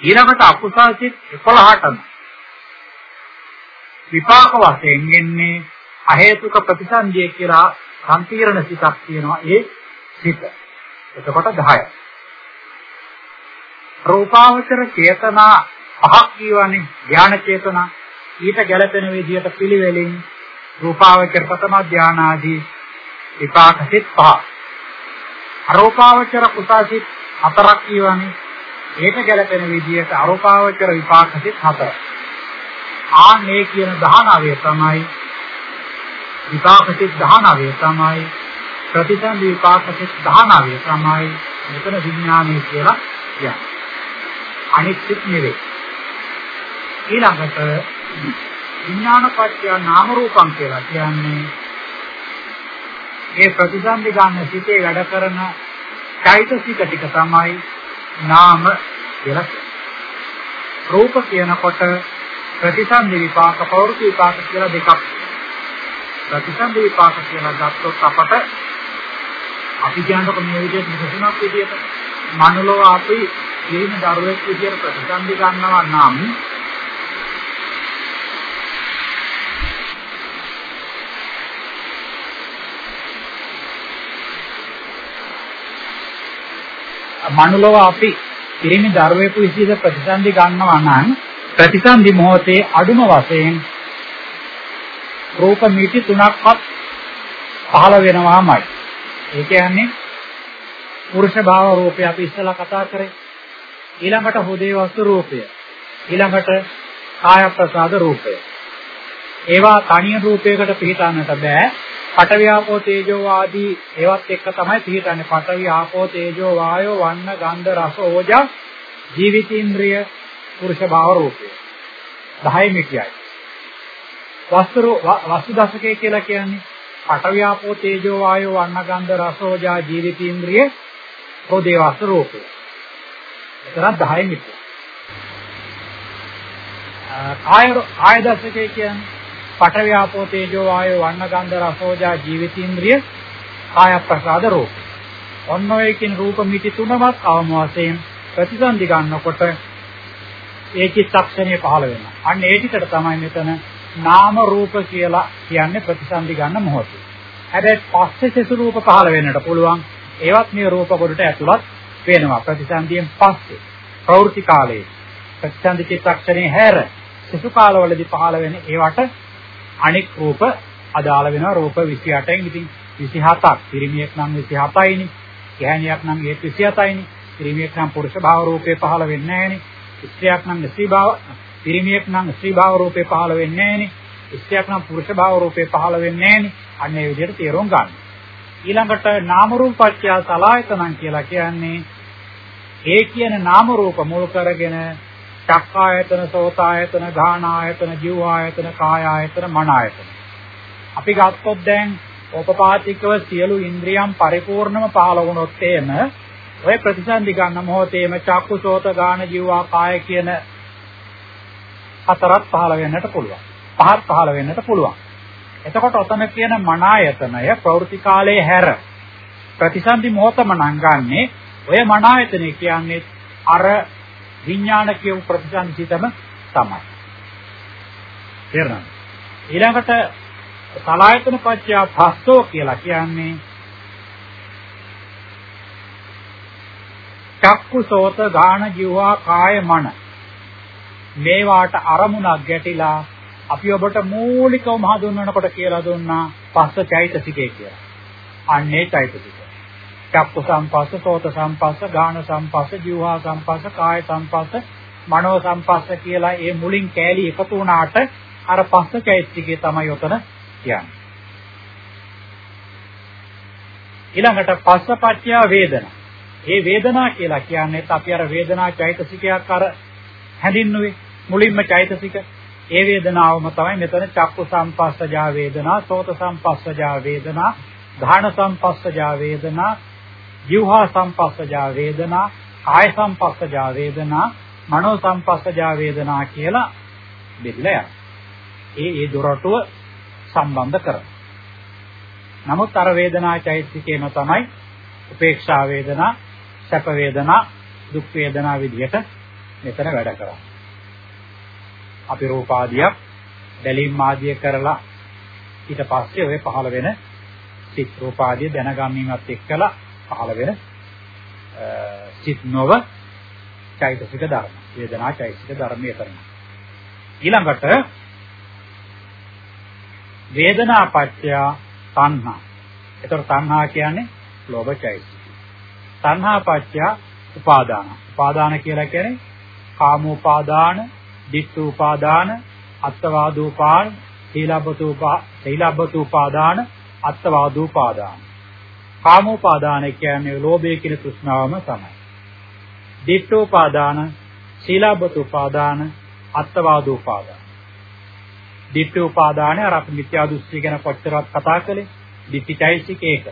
ඊළඟට අකුසල් සිත් 11ටම විපාක වශයෙන් එන්නේ අහේතුක ප්‍රතිසන්දිය කියලා සම්පීර්ණ සිතක් තියෙනවා ඒ සිත. එතකොට 10යි. රූපාවචර චේතනා පහක් කියවනේ ඥාන චේතනා ඊට ගැළපෙන විදිහට පිළිවෙලින් රූපාවචර ප්‍රථම ධානාදී විපාක සිත් පහ. අරූපාවචර කුසාසිත හතරක් කියවනේ ඒට ගැළපෙන විදිහට අරූපාවචර විපාක සිත් හතර. ආ මේ කියන 19 තමයි විපාක සිත් 19 තමයි ප්‍රතිසන්දි විපාක සිත් 19 තමයි මෙතන විඥානය කියලා කියන්නේ. අනිත් සිත් නෙවෙයි. ඊළඟට විඥානපත්‍ය නාම රූපං කියලා කියන්නේ ඒ ප්‍රතිසන්දි ගන්න සිතේ වැඩ කරන චෛතසික ටික තමයි නාම කියලා. රූප කියනකොට ප්‍රතිසන්දි විපාක පෞරුෂ විපාක කියලා දෙකක්. ප්‍රතිසන්දි විපාක කියලා ගත්තොත් අපට අපි කියනකොට මේ විදිහට විසුණක් විදිහට මනෝලෝ අපි ඊම දරුවෙක් විදිහට ප්‍රතිසන්දි ගන්නවා නම් මනුලව අපි පිරිමි දරුවෙකු විසිද ප්‍රතිසන්දි ගන්නවා නම් ප්‍රතිසන්දි මොහොතේ අඩුම වශයෙන් රූප මිටි තුනක්වත් පහළ වෙනවාමයි. ඒ කියන්නේ පුරුෂ භාව රූපය අපි ඉස්සලා කතා කරේ. ඊළඟට හුදේ වස්තු රූපය. ඊළඟට කාය ප්‍රසාද රූපය. ඒවා තනිය රූපයකට පිළිතන්නට බෑ. පඨවි ආපෝ තේජෝ ආදී ඒවත් එක්ක තමයි පිළිතන්නේ. පඨවි ආපෝ තේජෝ වායෝ වන්න ගන්ධ රස ඕජා ජීවිතේන්ද්‍රිය පුරුෂ භාව රූපය. 10 මිතියයි. වස්තු වස්තු දශකය කියලා කියන්නේ පඨවි ආපෝ තේජෝ වායෝ වන්න ගන්ධ රස ඕජා ජීවිතේන්ද්‍රිය හොදේ වස්තු රූපය. එතරම් 10 මිතිය. කාය කාය දශකය කියන්නේ පඨවි ආපෝ තේජෝ වායෝ වන්න ගන්ධ රසෝජා ජීවිතේන්ද්‍රිය කාය ප්‍රසාද රූප. ඔන්න ඔය කියන රූප මිටි තුනවත් අවම වශයෙන් ප්‍රතිසන්දි ගන්නකොට ඒ චිත්තක්ෂණය පහළ වෙනවා. අන්න ඒ ටිකට තමයි මෙතන නාම රූප කියලා කියන්නේ ප්‍රතිසන්දි ගන්න මොහොතේ. හැබැයි පස්සේ සෙසු රූප පහළ වෙන්නට පුළුවන්. ඒවත් මේ රූප කොටට ඇතුළත් වෙනවා. ප්‍රතිසන්දියෙන් පස්සේ ප්‍රවෘත්ති කාලයේ ප්‍රතිසන්දි චිත්තක්ෂණේ හැර සෙසු කාලවලදී පහළ වෙන ඒවට අනෙක් රූප අදාළ වෙනවා. රූප 28න් ඉතින් 27ක් පිරිමියෙක් නම් 27යිනේ ගැහණියක් නම් ඒ 27යිනේ පිරිමියෙක් නම් පුරුෂ භාව රූපේ පහළ වෙන්නේ නැහනේ. ස්ත්‍රියක් නම් ස්ත්‍රී භාව පිරිමියෙක් නම් ස්ත්‍රී භාව රූපේ පහළ වෙන්නේ නැහනේ. ස්ත්‍රියක් නම් පුරුෂ භාව රූපේ පහළ වෙන්නේ නැහනේ. අන්න ඒ විදිහට තේරුම් ගන්න. ඊළඟට නාම රූපච්ඡය සලායතනං කියලා කියන්නේ ඒ කියන නාම රූප මුල් කරගෙන චක්කායතන, සෝතායතන, ගාහනායතන, ජීවායතන, කායායතන, මනායතන. අපි ගත්තොත් දැන් ඕපපාතිකව සියලු ඉන්ද්‍රියම් පරිපූර්ණම පහළ වුණොත් එම ඔය ප්‍රතිසන්දි ගන්න මොහොතේම චක්කු, සෝත, ගාන, ජීවා, කාය කියන හතරක් පහළ වෙන්නට පුළුවන්. පහක් පහළ වෙන්නට පුළුවන්. එතකොට ඔතන කියන මනායතනය ප්‍රවෘත්ති කාලයේ හැර ප්‍රතිසන්දි මොහොතම නම් ගන්නෙ ඔය මනායතනය කියන්නේ අර විඥාන කියපු ප්‍රතිසංසිතම තමයි. තේරෙනවද? ඊළඟට සලායතන පත්‍ය භස්සෝ කියලා කියන්නේ චක්කු සෝත ගාන ජීවා කාය මන මේවාට අරමුණක් ගැටිලා අපි ඔබට මූලිකවම හඳුන්වනකොට කියලා දුන්නා පස්ස චෛතසිකේ කියලා. අන්නේ චෛතසික. චක්කු සම්පස්ස, සෝත සම්පස්ස, ගාන සම්පස්ස, જીවහා සම්පස්ස, කාය සම්පස්ස, මනෝ සම්පස්ස කියලා ඒ මුලින් කෑලි එකතු වුණාට අර පස්ස චෛත්‍යකේ තමයි උතන කියන්නේ. ඊළඟට පස්සපච්චය වේදනා. මේ වේදනා කියලා කියන්නේ අපි අර වේදනා චෛතසිකයක් අර හැඳින්නුවේ මුලින්ම චෛතසික ඒ වේදනාවම තමයි මෙතන චක්කු සම්පස්සජා වේදනා, සෝත සම්පස්සජා වේදනා, ධාන සම්පස්සජා වේදනා, ජීවහා සම්පස්සජා වේදනා, කාය සම්පස්සජා වේදනා, මනෝ සම්පස්සජා වේදනා කියලා බෙදලා ඒ ඒ දොරටුව සම්බන්ධ කරනවා. නමුත් අර වේදනා චෛතසිකේම තමයි උපේක්ෂා වේදනා, සැප වේදනා, දුක් වේදනා විදිහට මෙතන වැඩ කරන්නේ. අපි රූපාදියක් බැලීම් ආදිය කරලා ඊට පස්සේ ඔය පහළ වෙන සිත් රූපාදිය දැනගැනීමත් එක්කලා පහළ වෙන සිත් නොව චෛතසික ධර්ම. වේදනා චෛතසික ධර්මයේ කරනවා. ඊළඟට වේදනා පත්‍ය තණ්හා. ඒතර තණ්හා කියන්නේ ලෝභ චෛතසික. තණ්හා පත්‍ය උපාදාන. උපාදාන කියලා කියන්නේ කාමෝපාදාන, ditthූපාදාන, අත්තවාදූපාන, සීලබ්බතූපා, සීලබ්බතූපාදාන, අත්තවාදූපාදාන. කාමෝපාදාන කියන්නේ ලෝභය කියන තෘෂ්ණාවම තමයි. ditthූපාදාන, සීලබ්බතූපාදාන, අත්තවාදූපාදාන. ditthූපාදානේ අර අපි මිත්‍යා දෘෂ්ටි ගැන කොච්චරවත් කතා කළේ. ditthිචෛසික ඒක.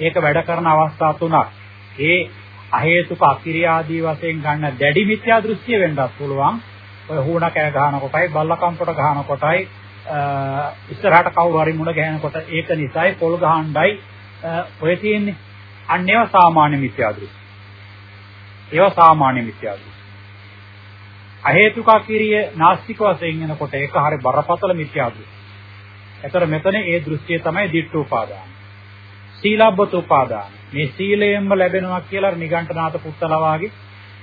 ඒක වැඩ කරන අවස්ථා තුනක්. ඒ අහේතුක අකිරියාදී වශයෙන් ගන්න දැඩි මිත්‍යා දෘෂ්ටිය වෙන්නත් පුළුවන්. ඔය හුණ කෑ ගහන කොටයි බල්ලකම් කොට ගහන කොටයි ඉස්සරහට කවුරු හරි මුණ ගැහෙනකොට ඒක නිසායි පොල් ගහන්නයි ඔය තියෙන්නේ. අන්න ඒවා සාමාන්‍ය මිත්‍යා දෘෂ්ටි. ඒවා සාමාන්‍ය මිත්‍යා දෘෂ්ටි. අහේතුක කිරිය නාස්තික වශයෙන් එනකොට ඒක හරි බරපතල මිත්‍යා දෘෂ්ටි. ඒතර මෙතන ඒ දෘෂ්ටිය තමයි දිට්ඨෝපාදාන. සීලබ්බත උපාදාන. මේ සීලයෙන්ම ලැබෙනවා කියලා නිගණ්ඨනාත පුත්තලා වාගේ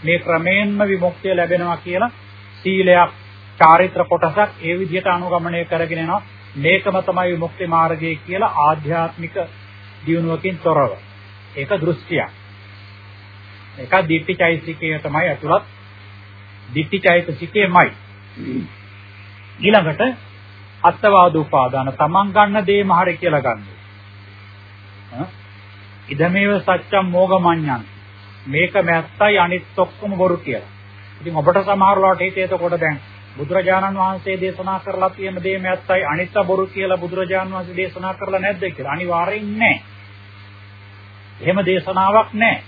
මේ ක්‍රමයෙන්ම විමුක්තිය ලැබෙනවා කියලා සීලයක් චාරිත්‍ර කොටසක් ඒ විදිහට අනුගමනය කරගෙන යනවා මේකම තමයි විමුක්ති මාර්ගය කියලා ආධ්‍යාත්මික දියුණුවකින් තොරව. ඒක දෘෂ්ටියක්. ඒක දිට්ඨිචෛසිකය තමයි අතුලත් දිට්ඨිචෛසිකයමයි ඊළඟට අත්වාද උපාදාන. තමන් ගන්න දේම හරි කියලා ගන්න. ඉදමේව සත්‍යම් මෝගමඤ්ඤං. මේක මැත්තයි අනිත් ඔක්කොම බොරු කියලා. ඉතින් ඔබට සමහර වෙලාවට හිතේ එතකොට දැන් බුදුරජාණන් වහන්සේ දේශනා කරලා තියෙන දේ මැත්තයි අනිත් බොරු කියලා බුදුරජාණන් වහන්සේ දේශනා කරලා නැද්ද කියලා. අනිවාර්යෙන් නැහැ. එහෙම දේශනාවක් නැහැ.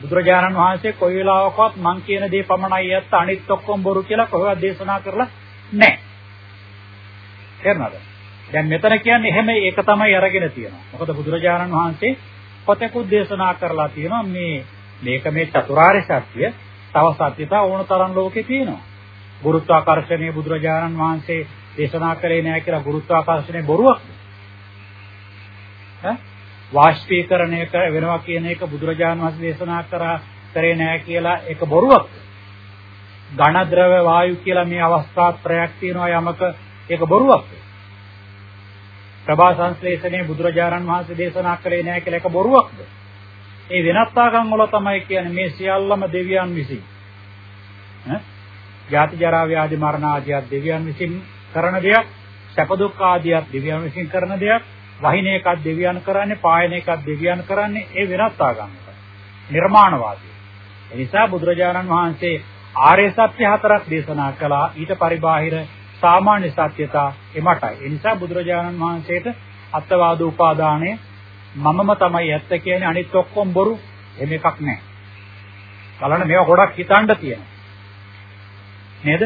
බුදුරජාණන් වහන්සේ කොයි වෙලාවකවත් මං කියන දේ පමණයි ඇත්ත අනිත් ඔක්කොම බොරු කියලා කොහෙවත් දේශනා කරලා නැහැ. තේරුණාද? දැන් මෙතන කියන්නේ එහෙම ඒක තමයි අරගෙන තියෙනවා. මොකද බුදුරජාණන් වහන්සේ පොතකුත් දේශනා කරලා තියෙනවා මේ මේක මේ චතුරාර්ය සත්‍ය තව සත්‍යතා ඕන තරම් ලෝකේ තියෙනවා. ගුරුත්වාකර්ෂණයේ බුදුරජාණන් වහන්සේ දේශනා කළේ නැහැ කියලා ගුරුත්වාකර්ෂණය බොරුවක්ද? ඈ වාෂ්පීකරණය වෙනවා කියන එක බුදුරජාණන් වහන්සේ දේශනා කරා කරේ නැහැ කියලා ඒක බොරුවක්ද? ඝන ද්‍රව වායු කියලා මේ අවස්ථා ත්‍රයක් තියෙනවා යමක ඒක බොරුවක්ද? ප්‍රභා සංශ්ලේෂණයේ බුදුරජාණන් වහන්සේ දේශනා කළේ නැහැ කියලා එක බොරුවක්ද? ඒ වෙනත් ආගම් වල තමයි කියන්නේ මේ සියල්ලම දෙවියන් විසින්. ඈ? ජාති ජරා ව්‍යාධි මරණ ආදිය දෙවියන් විසින් කරන දෙයක්, සැප දුක් ආදිය දෙවියන් විසින් කරන දෙයක්, වහින එකක් දෙවියන් කරන්නේ, පායන එකක් දෙවියන් කරන්නේ ඒ වෙනත් ආගම් වල. නිර්මාණවාදී. ඒ නිසා බුදුරජාණන් වහන්සේ ආර්ය සත්‍ය හතරක් දේශනා කළා. ඊට පරිබාහිර සාමාන්‍ය සත්‍යතා එමටයි. ඒ නිසා බුදුරජාණන් වහන්සේට අත්වාද උපාදානය මමම තමයි ඇත්ත කියන්නේ අනිත් ඔක්කොම බොරු එහෙම එකක් නැහැ. බලන්න මේවා ගොඩක් හිතන්න තියෙනවා. නේද?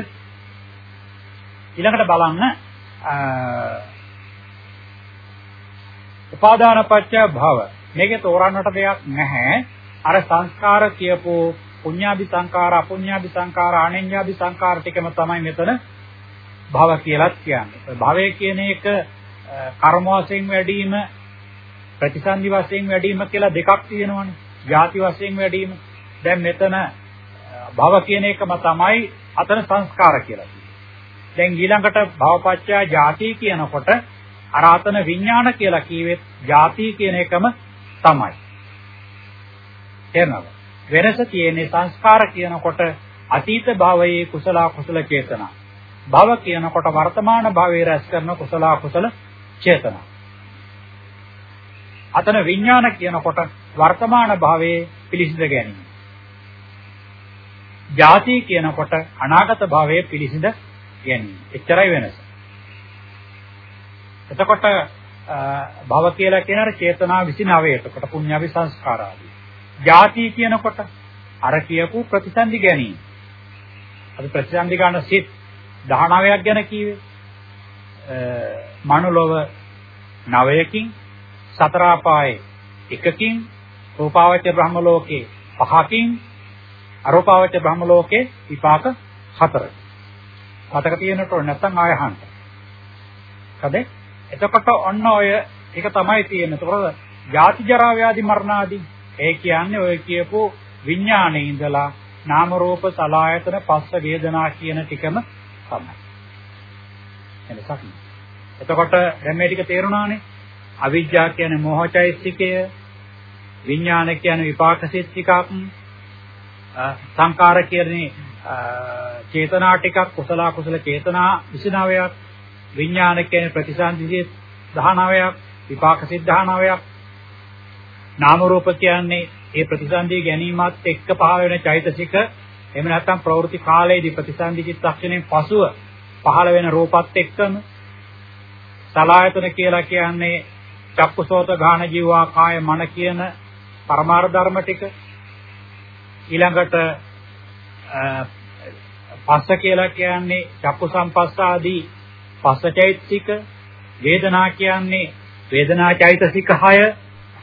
ඊළඟට බලන්න උපාදාන පත්‍ය භව මේකේ තෝරන්නට දෙයක් නැහැ. අර සංස්කාර කියපෝ පුඤ්ඤාභි සංකාර අපුඤ්ඤාභි සංකාර අනෙඤ්ඤාභි සංකාර ටිකම තමයි මෙතන භව කියලාත් කියන්නේ. භවය කියන එක කර්ම වශයෙන් වැඩිම ප්‍රතිසන්දි වශයෙන් වැඩිම කියලා දෙකක් තියෙනවනේ. ಜಾති වශයෙන් වැඩිම. දැන් මෙතන භව කියන එකම තමයි අතන සංස්කාර කියලා කියන්නේ. දැන් ඊළඟට භවපච්චය ಜಾති කියනකොට අර අතන විඥාන කියලා කියවෙත් ಜಾති කියන එකම තමයි. තේරෙනවද? වෙනස තියෙන්නේ සංස්කාර කියනකොට අතීත භවයේ කුසල කුසල චේතනා භව කියනකොට වර්තමාන භවයේ රැස් කරන කුසල අකුසල චේතනා. අතන විඥාන කියනකොට වර්තමාන භවයේ පිළිසිඳ ගැනීම. ಜಾති කියනකොට අනාගත භවයේ පිළිසිඳ ගැනීම. එච්චරයි වෙනස. එතකොට භව කියලා කියන අර චේතනා 29 එතකොට පුඤ්ඤාවි සංස්කාර ආදී. ಜಾති කියනකොට අර කියපු ප්‍රතිසන්දි ගැනීම. අපි ප්‍රතිසන්දි ගන්න සිත් 19ක් ගැන කීවේ. මනුලොව 9කින් සතර අපායේ එකකින් රූපාවචර බ්‍රහ්ම ලෝකේ පහකින් අරූපාවචර බ්‍රහ්ම ලෝකේ විපාක හතරයි. මතක තියෙනට නැත්නම් ආය අහන්න. හද එතකොට ඔන්න ඔය ඒක තමයි තියෙන්නේ. ඒතකොට ජාති ජරා ව්‍යාධි මරණ ආදී ඒ කියන්නේ ඔය කියපු විඥානේ ඉඳලා නාම රූප සලායතන පස්ස වේදනා කියන ටිකම තමයි. එලසක්. එතකොට දැන් මේ ටික තේරුණානේ. අවිජ්ජා කියන්නේ මෝහචෛසිකය, විඥාන කියන්නේ විපාක සිත් ටිකක්, සංකාර කියන්නේ චේතනා ටිකක්, කුසල කුසල චේතනා 29ක්, විඥාන කියන්නේ ප්‍රතිසන්දිසිත 19ක්, විපාක සිත් 19ක්, නාම රූප කියන්නේ ඒ ප්‍රතිසන්දිය ගැනීමත් එක්ක පහළ වෙන චෛතසික එහෙම නැත්නම් ප්‍රවෘත්ති කාලයේදී ප්‍රතිසන්දි චිත්තක්ෂණයෙන් පසුව පහළ වෙන රූපත් එක්කම. සලායතන කියලා කියන්නේ චක්කුසෝත ගාන ජීවා කාය මන කියන පරමාර්ථ ධර්ම ටික. ඊළඟට පස්ස කියලා කියන්නේ චක්කු සම්පස්ස ආදී පස්සචෛතසික වේදනා කියන්නේ වේදනා චෛතසික 6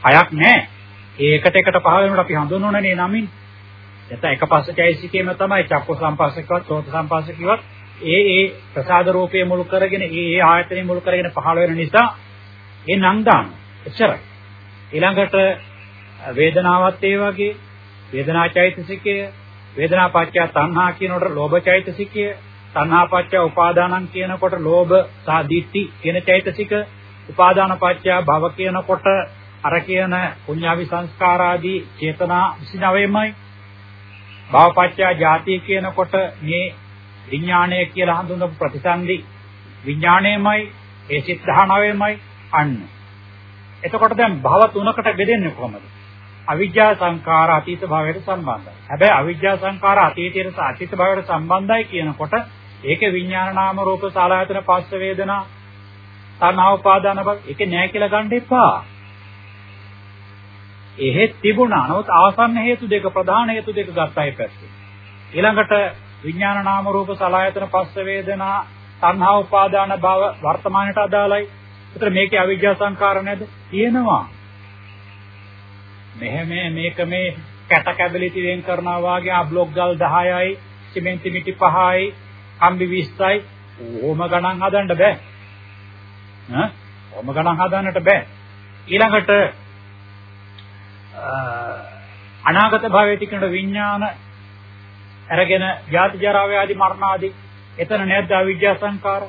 හයක් නැහැ. ඒකට එකට පහල වෙනකොට අපි හඳුන්වනනේ නමින්. එතන එක පස්සචෛසිකේම තමයි චක්ක සම්පස්සකවත් සෝත සම්පස්සකවත් ඒ ඒ ප්‍රසාද රූපයේ මුල් කරගෙන ඒ ඒ ආයතනයේ මුල් කරගෙන පහළ වෙන නිසා ඒ නම් දාන. එච්චරයි. ඊළඟට වේදනාවත් ඒ වගේ වේදනා චෛතසිකය වේදනා පත්‍ය තණ්හා කියනකොට ලෝභ චෛතසිකය තණ්හා පත්‍ය උපාදානං කියනකොට ලෝභ සහ දිට්ඨි කියන චෛතසික උපාදාන පත්‍ය භව කියනකොට අර කියන පුඤ්ඤාවි සංස්කාරාදී චේතනා 29මයි භවපච්චා ජාති කියනකොට මේ විඥාණය කියලා හඳුන්වපු ප්‍රතිසන්දි විඥාණයමයි ඒ සිත් 19මයි අන්න. එතකොට දැන් භව තුනකට බෙදෙන්නේ කොහොමද? අවිජ්ජා සංඛාර අතීත භවයට සම්බන්ධයි. හැබැයි අවිජ්ජා සංඛාර අතීතයට අතීත භවයට සම්බන්ධයි කියනකොට ඒකේ විඥාන නාම රූප සලආයතන පස්ස වේදනා තණ්හා උපාදාන බව ඒකේ නෑ කියලා ගන්න එපා එහෙත් තිබුණා. නමුත් ආසන්න හේතු දෙක ප්‍රධාන හේතු දෙක ගත්තයි පැත්තේ. ඊළඟට විඥාන නාම රූප සලආයතන පස්ස වේදනා තණ්හා උපාදාන භව වර්තමානයට අදාළයි. ඒතර මේකේ අවිජ්ජා සංකාර නැද? තියෙනවා. මෙහෙම මේක මේ කැට කැබලිති වෙන් කරනවා වාගේ ආ බ්ලොක් ගල් 10යි සිමෙන්ති මිටි 5යි කම්බි 20යි ඕම ගණන් හදන්න බෑ. ඈ? ඕම ගණන් හදන්නට බෑ. ඊළඟට අනාගත භවයේ තිකන විඥාන අරගෙන ජාති ජරා ව්‍යාධි මරණ ආදී එතන නැද්ද අවිජ්ජා සංකාර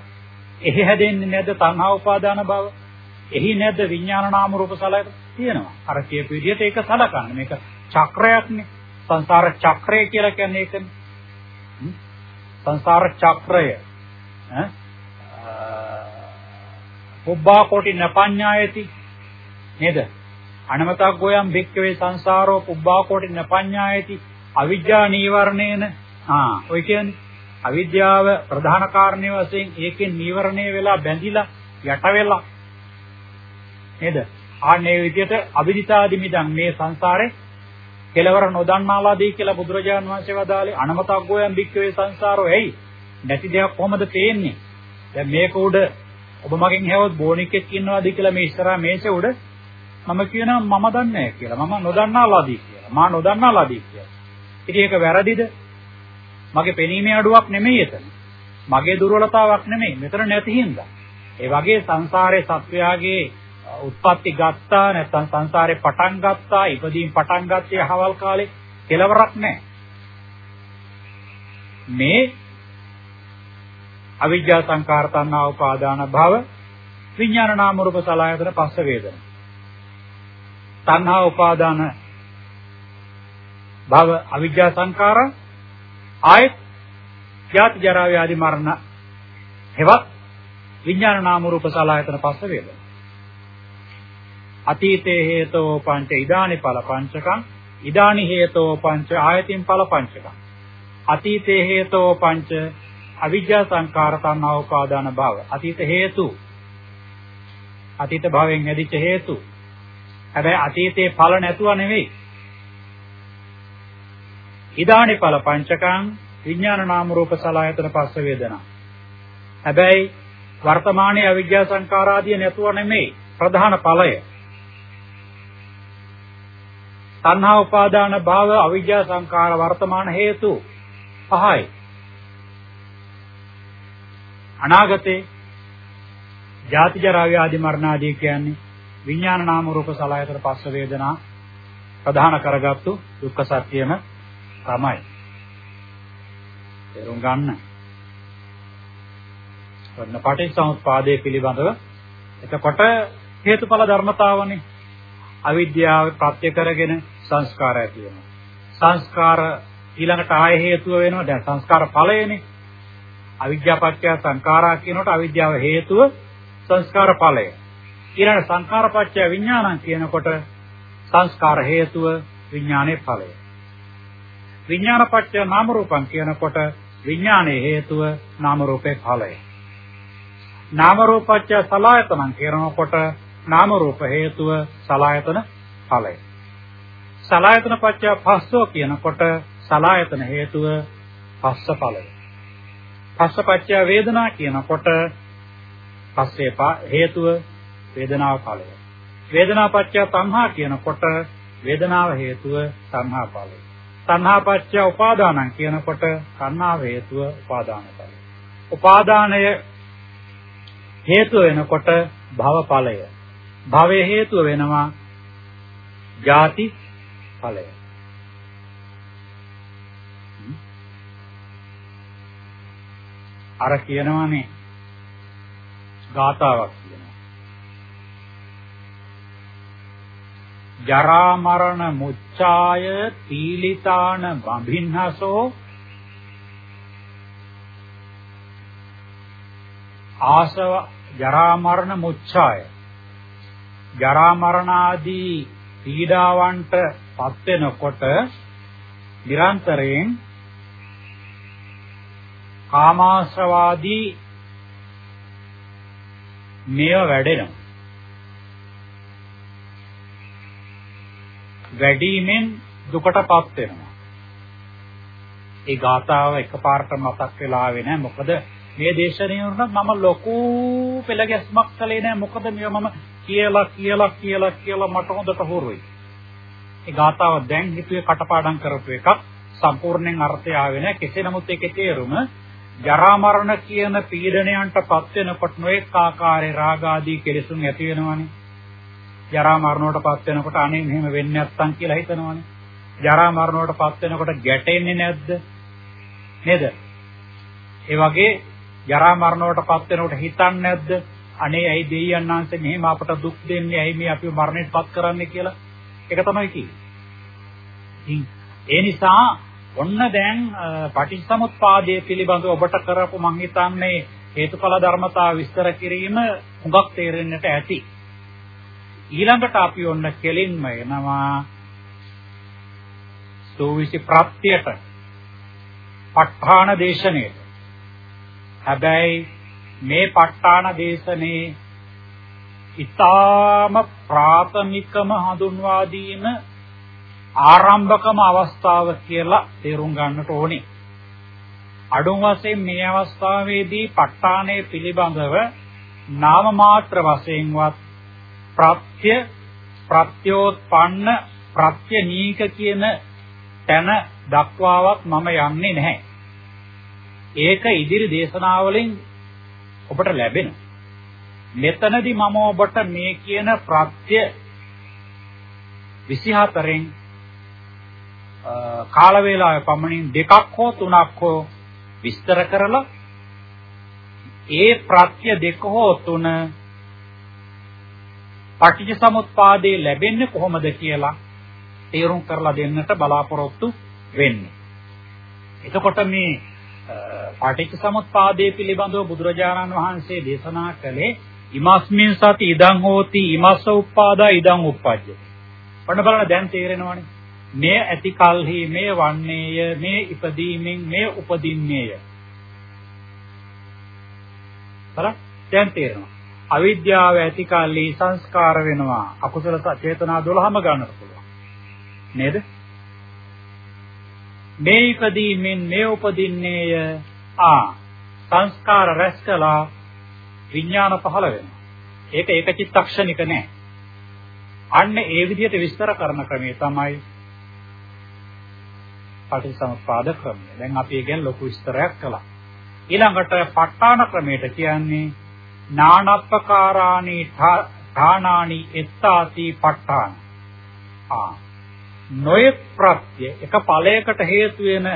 එහි හැදෙන්නේ නැද්ද තණ්හා උපාදාන භව එහි නැද්ද විඥාන නාම රූප සලක තියෙනවා. අර කියපු විදිහට ඒක සලකන්න. මේක චක්‍රයක්නේ. සංසාර චක්‍රය කියලා කියන්නේ ඒකනේ. සංසාර චක්‍රය ඈ? පුබ්බා කොටි නපඤ්ඤායති. නේද? අනමතග්ගෝයම් භික්කවේ සංසාරෝ පුබ්බා කොටි නපඤ්ඤායති. අවිජ්ජා නීවරණේන. ආ ඔය කියන්නේ. අවිද්‍යාව ප්‍රධාන කාරණේ වශයෙන් ඒකෙන් නීවරණය වෙලා බැඳිලා යට වෙලා. නේද? ආන්නේ විදිහට අවිදිතාදි මිදන් මේ සංසාරේ කෙලවර නොදන්නාලාදී කියලා බුදුරජාණන් වහන්සේ වදාළේ අනමතග්ගෝයම් භික්කවේ සංසාරෝ ඇයි නැති දෙයක් කොහොමද තේන්නේ දැන් මේක උඩ ඔබ මගෙන් හැවොත් බෝනික්ෙක් ඉන්නවාද කියලා මේ ඉස්සරහා මේසේ උඩ මම කියනවා මම දන්නේ කියලා. මම නොදන්නාලාදී කියලා. මා නොදන්නාලාදී කියලා. ඉතින් ඒක වැරදිද? මගේ පෙනීමේ අඩුවක් නෙමෙයි එතන. මගේ දුර්වලතාවක් නෙමෙයි. මෙතන නැති හින්දා. ඒ වගේ සංසාරේ සත්වයාගේ උත්පත්ති ගත්තා නැත්නම් සංසාරේ පටන් ගත්තා ඉපදීම් පටන් ගත්තේ අහවල් කාලේ කෙලවරක් නැහැ. මේ අවිජ්ජා සංකාර තණ්හා උපාදාන භව විඥාන නාම රූප සලආයතන පස්ස වේදනා තණ්හා උපාදාන භව අවිජ්ජා සංකාර ආයත් ජාති ජරා ව්‍යාධි මරණ හෙවත් විඥාන නාම රූප සලආයතන පස්ස වේද අතීතේ හේතෝ පංච ඉදානි ඵල පංචකං ඉදානි හේතෝ පංච ආයතින් ඵල පංචකං අතීතේ හේතෝ පංච අවිජ්ජා සංකාර තණ්හා උපාදාන භව අතීත හේතු අතීත භවයෙන් ඇදිච්ච හේතු හැබැයි අතීතයේ ඵල නැතුව නෙවෙයි. ඉදානි ඵල පංචකං විඥාන නාම රූප සලආයතන පස්ස වේදනා. හැබැයි වර්තමානයේ අවිජ්ජා සංකාරාදිය නැතුව නෙමෙයි ප්‍රධාන ඵලය. තණ්හා උපාදාන භාව අවිජ්ජා සංකාර වර්තමාන හේතු පහයි. අනාගතේ ජාති ජරා ව්‍යාධි මරණ ආදී කියන්නේ විඥාන නාම රූප සලආයතන පස්ස වේදනා ප්‍රධාන කරගත්තු දුක්ඛ සත්‍යම තමයි. තේරුම් ගන්න. වන්න පටිච්චසමුප්පාදයේ පිළිබඳව එතකොට හේතුඵල ධර්මතාවනේ අවිද්‍යාව ප්‍රත්‍ය කරගෙන සංස්කාර ඇති වෙනවා. සංස්කාර ඊළඟට ආය හේතුව වෙනවා. දැන් සංස්කාර ඵලයනේ. අවිද්‍යාව පත්‍ය සංඛාරා කියනකොට අවිද්‍යාව හේතුව සංස්කාර ඵලය. ඊළඟ සංඛාර පත්‍ය විඥානං කියනකොට සංස්කාර හේතුව විඥානයේ ඵලය. විඥාන පත්‍ය නාම රූපං කියනකොට විඥානයේ හේතුව නාම රූපේ ඵලය. නාම රූපච්ඡ සලායතනං කියනකොට නාම රූප හේතුව සලායතන ඵලය. සලායතන පත්‍ය පස්සෝ කියනකොට සලායතන හේතුව පස්ස ඵලය. පස්ස පත්‍ය වේදනා කියනකොට පස්සේ හේතුව වේදනාව ඵලය. වේදනා පත්‍ය සංහා කියනකොට වේදනාව හේතුව සංහා ඵලය. සංහා පත්‍ය උපාදානං කියනකොට සංහා හේතුව උපාදාන ඵලය. උපාදානය හේතුව වෙනකොට භව ඵලය. භවයේ හේතුව වෙනවා ජාති ඵලය. අර කියනවානේ ගාතාවක් කියනවා. ජරා මරණ මුච්ඡාය තීලිතාන බඹින්හසෝ ආසව ජරා මරණ මුච්ඡාය ජරා මරණ ආදී පීඩාවන්ට පත් වෙනකොට නිරන්තරයෙන් කාමාශ්‍රවාදී මේව වැඩෙනවා. වැඩිමෙන් දුකටපත් වෙනවා. ඒ ගාතාව එකපාරට මතක් වෙලා ආවේ නැහැ. මොකද මේ දේශනේ වුණත් මම ලොකු පෙළ ගැස්මක් කළේ නැහැ. මොකද මේව මම කියලා කියලා කියලා කියලා මට හොඳට හුරුයි. ඒ ගාතාව දැන් හිතුවේ කටපාඩම් කරපු එකක්. සම්පූර්ණයෙන් අර්ථය ආවේ නැහැ. කෙසේ නමුත් ඒකේ තේරුම ජරා මරණ කියන පීඩනයන්ටපත් වෙනකොට නොඑක ආකාරයේ රාග ආදී කෙලෙසුන් ඇති වෙනවනේ. ජරා මරණයටපත් වෙනකොට අනේ මෙහෙම වෙන්නේ නැත්තම් කියලා හිතනවනේ. ජරා මරණයටපත් වෙනකොට ගැටෙන්නේ නැද්ද? නේද? ඒ වගේ ජරා මරණයටපත් වෙනකොට හිතන්නේ නැද්ද? අනේ ඇයි දෙයියන් ආන්සේ මෙහෙම අපට දුක් දෙන්නේ? ඇයි මේ අපිව මරණයටපත් කරන්නේ කියලා? ඒක තමයි කියන්නේ. ඒ නිසා ඔන්න දැන් පටිච්චසමුප්පාදයේ පිළිබඳව ඔබට කරපු මං හිතන්නේ හේතුඵල ධර්මතා විස්තර කිරීම හුඟක් තේරෙන්නට ඇති. ඊළඟට අපි ඔන්න කෙලින්ම එනවා සෝවිසි ප්‍රත්‍යයට ප ဋ ාණ දේශනයට. හැබැයි මේ ප ဋ ාණ දේශනේ ඊටාම ප්‍රාථමිකම හඳුන්වා දීම ආරම්භකම අවස්ථාව කියලා තේරුම් ගන්නට ඕනේ. අඩුම වශයෙන් මේ අවස්ථාවේදී ප ဋ ාණය පිළිබඳව නාම මාත්‍ර වශයෙන්වත් ප්‍රත්‍ය ප්‍රත්‍යෝත්පන්න ප්‍රත්‍යනීක කියන තැන දක්වාවත් මම යන්නේ නැහැ. ඒක ඉදිරි දේශනාවලින් ඔබට ලැබෙනවා. මෙතනදී මම ඔබට මේ කියන ප්‍රත්‍ය 24න් කාල වේලාවේ පමණින් දෙකක් හෝ තුනක් හෝ විස්තර කරලා ඒ ප්‍රත්‍ය දෙක හෝ තුන පටිච්චසමුප්පාදේ ලැබෙන්නේ කොහොමද කියලා තේරුම් කරලා දෙන්නට බලාපොරොත්තු වෙන්නේ. එතකොට මේ පටිච්චසමුප්පාදයේ පිළිබඳව බුදුරජාණන් වහන්සේ දේශනා කළේ ඉමස්මින් සති ඉදං හෝති ඉමස්ස උප්පාදා ඉදං උප්පජ්ජති. පණ බලන්න දැන් තේරෙනවනේ. මේ ඇති කල්හි මේ වන්නේය මේ ඉපදීමෙන් මේ උපදින්නේය. බලන්න දැන් තේරෙනවා. අවිද්‍යාව ඇති කල්හි සංස්කාර වෙනවා. අකුසල චේතනා 12ම ගන්නට පුළුවන්. නේද? මේ ඉපදීමෙන් මේ උපදින්නේය. ආ සංස්කාර රැස් කළා. විඥාන පහළ වෙනවා ඒක ඒක චිත්තක්ෂණික නෑ අන්න ඒ විදිහට විස්තර කරන ක්‍රමය තමයි පටිච්චසමුප්පාද ක්‍රමය. දැන් අපි ඒ ගැන ලොකු විස්තරයක් කළා. ඊළඟට ප ဋ ාණ ක්‍රමයට කියන්නේ නානප්පකාරාණි ඨානානි එත්තාති ප ဋ ාණ. ආ නොයෙක් ප්‍රත්‍ය එක ඵලයකට හේතු වෙන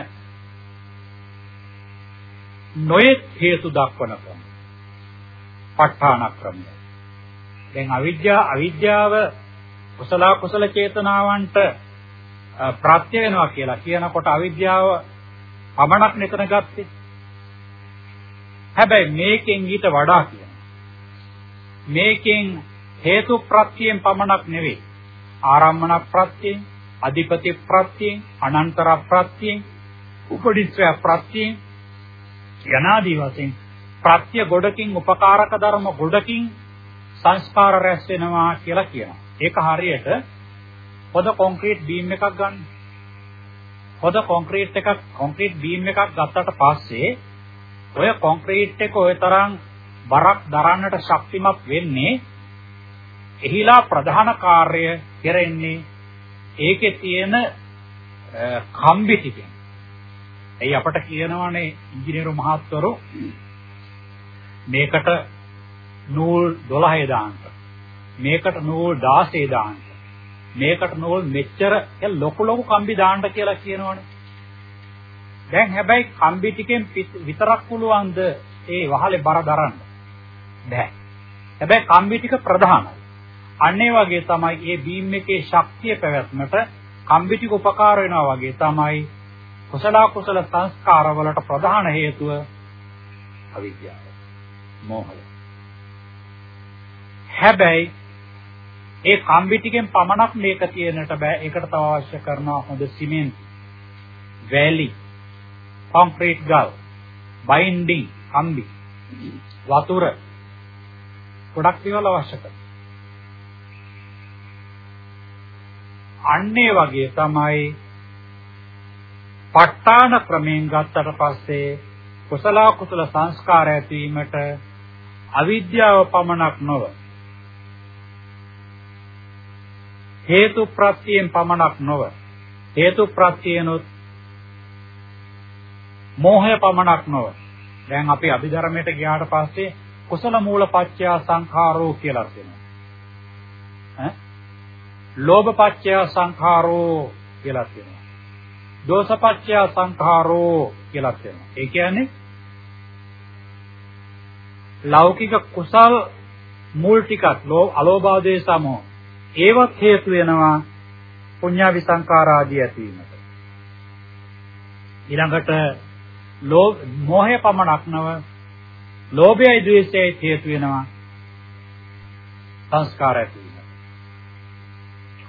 නොයෙක් හේතු දක්වන ක්‍රම. ප ဋ ාණ ක්‍රමය. දැන් අවිද්‍යාව අවිද්‍යාව කුසල කුසල චේතනාවන්ට ප්‍රත්‍ය වෙනවා කියලා කියනකොට අවිද්‍යාව පමණක් මෙතන ගත්තේ. හැබැයි මේකෙන් ඊට වඩා කියනවා. මේකෙන් හේතු ප්‍රත්‍යයෙන් පමණක් නෙවෙයි. ආරම්මන ප්‍රත්‍යයෙන්, අධිපති ප්‍රත්‍යයෙන්, අනන්තර ප්‍රත්‍යයෙන්, උපදිස්ත්‍ය ප්‍රත්‍යයෙන් යනාදී වශයෙන් ප්‍රත්‍ය ගොඩකින් උපකාරක ධර්ම ගොඩකින් සංස්කාර රැස් වෙනවා කියලා කියනවා. ඒක හරියට පොද කොන්ක්‍රීට් බීම් එකක් ගන්න. පොද කොන්ක්‍රීට් එකක් කොන්ක්‍රීට් බීම් එකක් ගත්තට පස්සේ ඔය කොන්ක්‍රීට් එක ඔය තරම් බරක් දරන්නට ශක්තිමත් වෙන්නේ එහිලා ප්‍රධාන කාර්යය කෙරෙන්නේ ඒකේ තියෙන කම්බි ටිකෙන්. එයි අපට කියනවානේ ඉංජිනේරු මහත්වරු මේකට නූල් 12 දාන්න. මේකට නූල් 16 දාන්න. මේකට නූල් මෙච්චර ලොකු ලොකු කම්බි දාන්න කියලා කියනවනේ. දැන් හැබැයි කම්බි ටිකෙන් විතරක් පුළුවන්ද ඒ වහලේ බර දරන්න? බෑ. හැබැයි කම්බි ටික ප්‍රධානයි. අන්න ඒ වගේ තමයි මේ බීම් එකේ ශක්තිය පැවැත්මට කම්බි ටික උපකාර වෙනවා වගේ තමයි කුසල කුසල සංස්කාර වලට ප්‍රධාන හේතුව අවිද්‍යාව. මෝහය. හැබැයි ඒ කම්බි ටිකෙන් පමණක් මේක තියෙන්නට බෑ. ඒකට තව අවශ්‍ය කරනවා හොඳ සිමෙන්ති, වැලි, කොන්ක්‍රීට් ගල්, බයින්ඩින්, කම්බි, වතුර ගොඩක් දේවල් අවශ්‍ය කරනවා. අන්නේ වගේ තමයි ප ဋ ාණ ක්‍රමයෙන් ගත්තට පස්සේ කුසල කුසල සංස්කාර ඇතිවීමට අවිද්‍යාව පමණක් නොව හේතු ප්‍රත්‍යයෙන් පමණක් නොව හේතු ප්‍රත්‍යයනොත් මෝහය පමණක් නොව දැන් අපි අභිධර්මයට ගියාට පස්සේ කුසල මූලපච්චය සංඛාරෝ කියලා තියෙනවා ඈ? ලෝභපච්චය සංඛාරෝ කියලා තියෙනවා දෝෂපච්චය සංඛාරෝ කියලා තියෙනවා ඒ කියන්නේ ලෞකික කුසල් මුල් ටිකක් අලෝභාදේ සමෝ ඒවත් හේතු වෙනවා පුඤ්ඤාවි සංකාරාදී ඇතිවීමට. ඊළඟට ලෝභ මොහය පමණක් නව ලෝභයයි ද්වේෂයයි හේතු වෙනවා සංස්කාර ඇතිවීම.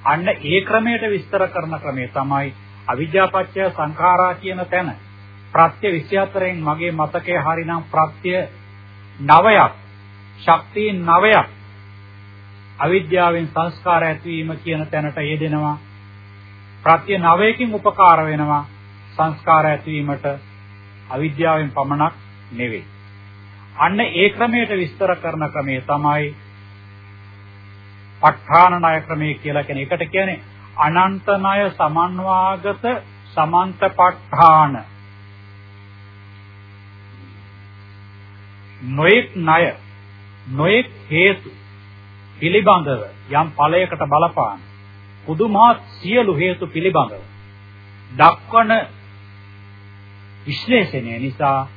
අන්න ඒ ක්‍රමයට විස්තර කරන ක්‍රමය තමයි අවිජ්ජාපච්චය සංඛාරා කියන තැන. ප්‍රත්‍ය 24න් මගේ මතකයේ හරිනම් ප්‍රත්‍ය 9ක් ශක්තිය 9ක් අවිද්‍යාවෙන් සංස්කාර ඇතිවීම කියන තැනට යෙදෙනවා. ප්‍රත්‍ය නවයකින් උපකාර වෙනවා සංස්කාර ඇතිවීමට අවිද්‍යාවෙන් පමණක් නෙවෙයි. අන්න ඒ ක්‍රමයට විස්තර කරන ක්‍රමය තමයි ප ဋ ාණ ණය ක්‍රමය කියලා කියන එකට කියන්නේ අනන්ත ණය සමන්වාගත සමන්ත ප ဋ ාණ නොඑක් ණය නොඑක් හේතු පිළිබඳව යම් ඵලයකට බලපාන පුදුමහත් සියලු හේතු පිළිබඳව දක්වන විශ්ලේෂණය නිසා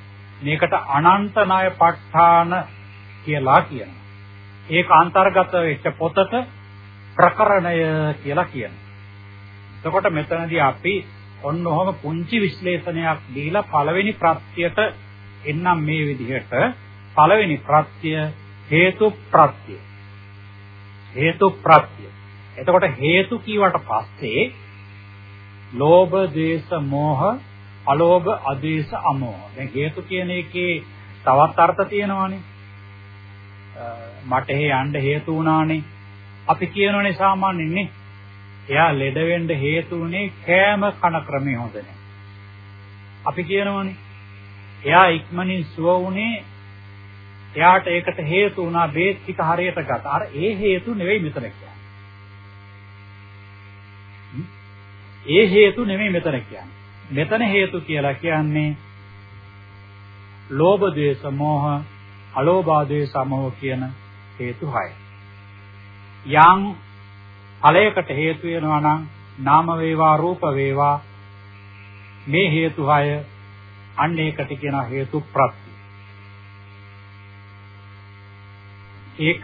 මේකට අනන්ත ණය ප ဋ ාණ කියලා කියනවා. ඒක අන්තර්ගත වෙච්ච පොතක ප්‍රකරණය කියලා කියනවා. එතකොට මෙතනදී අපි ඔන්න ඔහම පුංචි විශ්ලේෂණයක් දීලා පළවෙනි ප්‍රත්‍යයට එන්නම් මේ විදිහට පළවෙනි ප්‍රත්‍ය හේතු ප්‍රත්‍ය හේතු ප්‍රත්‍ය. එතකොට හේතු කීවට පස්සේ ලෝභ, ද්වේෂ, මෝහ, අලෝභ, අද්වේෂ, අමෝහ. දැන් හේතු කියන එකේ තවත් අර්ථ තියෙනවානේ. මට එහෙ යන්න හේතු වුණානේ. අපි කියනෝනේ සාමාන්‍යයෙන් එයා ලෙඩ වෙන්න හේතු උනේ කෑම කන ක්‍රමේ හොඳ නැහැ. අපි කියනවනේ එයා ඉක්මනින් සුව වුණේ එයාට ඒකට හේතු වුණා බේත් ටික හරියට ගත. අර ඒ හේතු නෙවෙයි මෙතන කියන්නේ. ඒ හේතු නෙවෙයි මෙතන කියන්නේ. මෙතන හේතු කියලා කියන්නේ ලෝභ ද්වේෂ මෝහ අලෝභ ද්වේෂ මෝහ කියන හේතු හය. යම් ඵලයකට හේතු වෙනවා නම් නාම වේවා රූප වේවා මේ හේතු හය අන්න ඒකට කියන හේතු ප්‍රත්‍ය. ඒක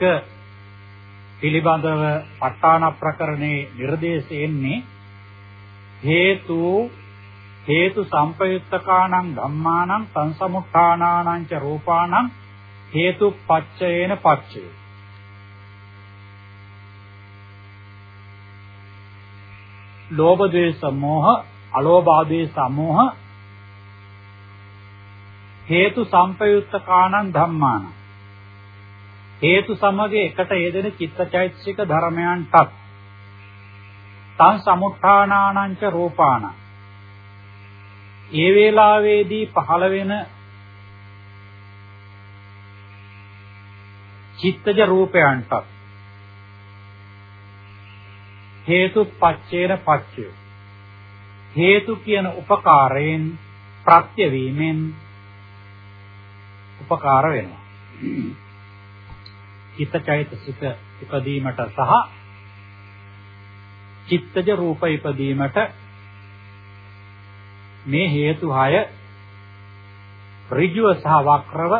පිළිබඳව ප ဋ ාණ ප්‍රකරණේ නිර්දේශ එන්නේ හේතු හේතු සම්පයුත්තකාණං ධම්මානං සංසමුත්ථානානං ච රූපාණං හේතු පච්චයේන පච්චේ ලෝභ ද්වේෂ මෝහ අලෝභ ආදී සමෝහ හේතු සම්පයුත්තකාණං ධම්මානං. හේතු සමග එකට යෙදෙන චිත්තචෛතසික ධර්මයන්ටත්. තං සමුත්ථානානං ච රූපාණං. ඒ වේලාවේදී පහළ වෙන චිත්තජ රූපයන්ට හේතු පච්චේන පච්චය. හේතු කියන උපකාරයෙන් ප්‍රත්‍ය වීමෙන් උපකාර වෙනවා. චිත්තචෛතසික ඉපදීමට සහ චිත්තජ රූප ඉපදීමට මේ හේතු හය ඍජුව සහ වක්‍රව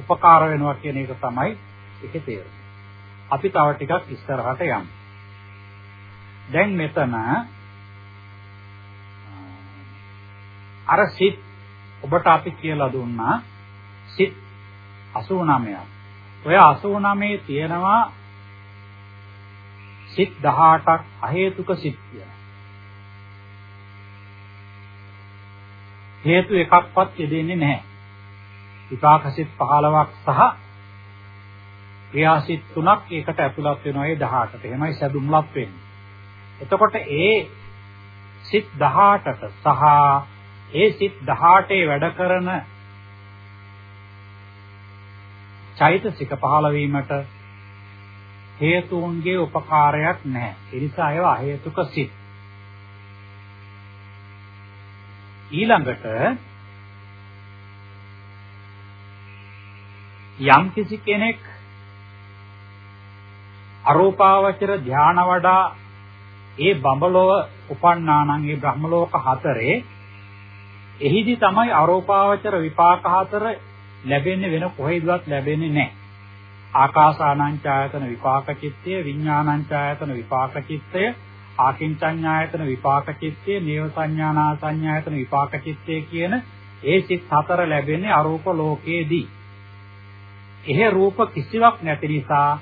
උපකාර වෙනවා කියන එක තමයි ඒකේ තේරුම. අපි තව ටිකක් ඉස්සරහට යමු. දැන් මෙතන අර සිත් ඔබට අපි කියලා දුන්නා සිත් 89ක්. ඔය 89 තියෙනවා සිත් 18ක් අහේතුක සිත් කියලා. හේතු එකක්වත් යෙදෙන්නේ නැහැ. විපාකසිත 15ක් සහ ක්‍රියාසිත 3ක් ඒකට ඇතුළත් වෙනවා ඒ 18ට. එහෙමයි සැදුම්ලත් වෙන්නේ. එතකොට ඒ සිත් 18ට සහ ඒ සිත් 18 වැඩ කරන චෛතසික පහළ වීමට හේතුන්ගේ උපකාරයක් නැහැ. ඒ නිසා ඒවා හේතුක සිත්. ඊළඟට යම් කිසි කෙනෙක් අරූපාවචර ධාන වඩා ඒ බඹලොව උපන්නා නම් ඒ බ්‍රහ්ම ලෝක හතරේ එහිදි තමයි අරූපාවචර විපාක හතර ලැබෙන්නේ වෙන කොහෙදවත් ලැබෙන්නේ නැහැ. ආකාසානංචායතන විපාක චිත්තය, විඥානංචායතන විපාක චිත්තය, ආකින්චඤ්ඤායතන විපාක චිත්තය, නේව සංඥානා සංඥායතන විපාක චිත්තය කියන ඒ සිත් හතර ලැබෙන්නේ අරූප ලෝකයේදී. එහෙ රූප කිසිවක් නැති නිසා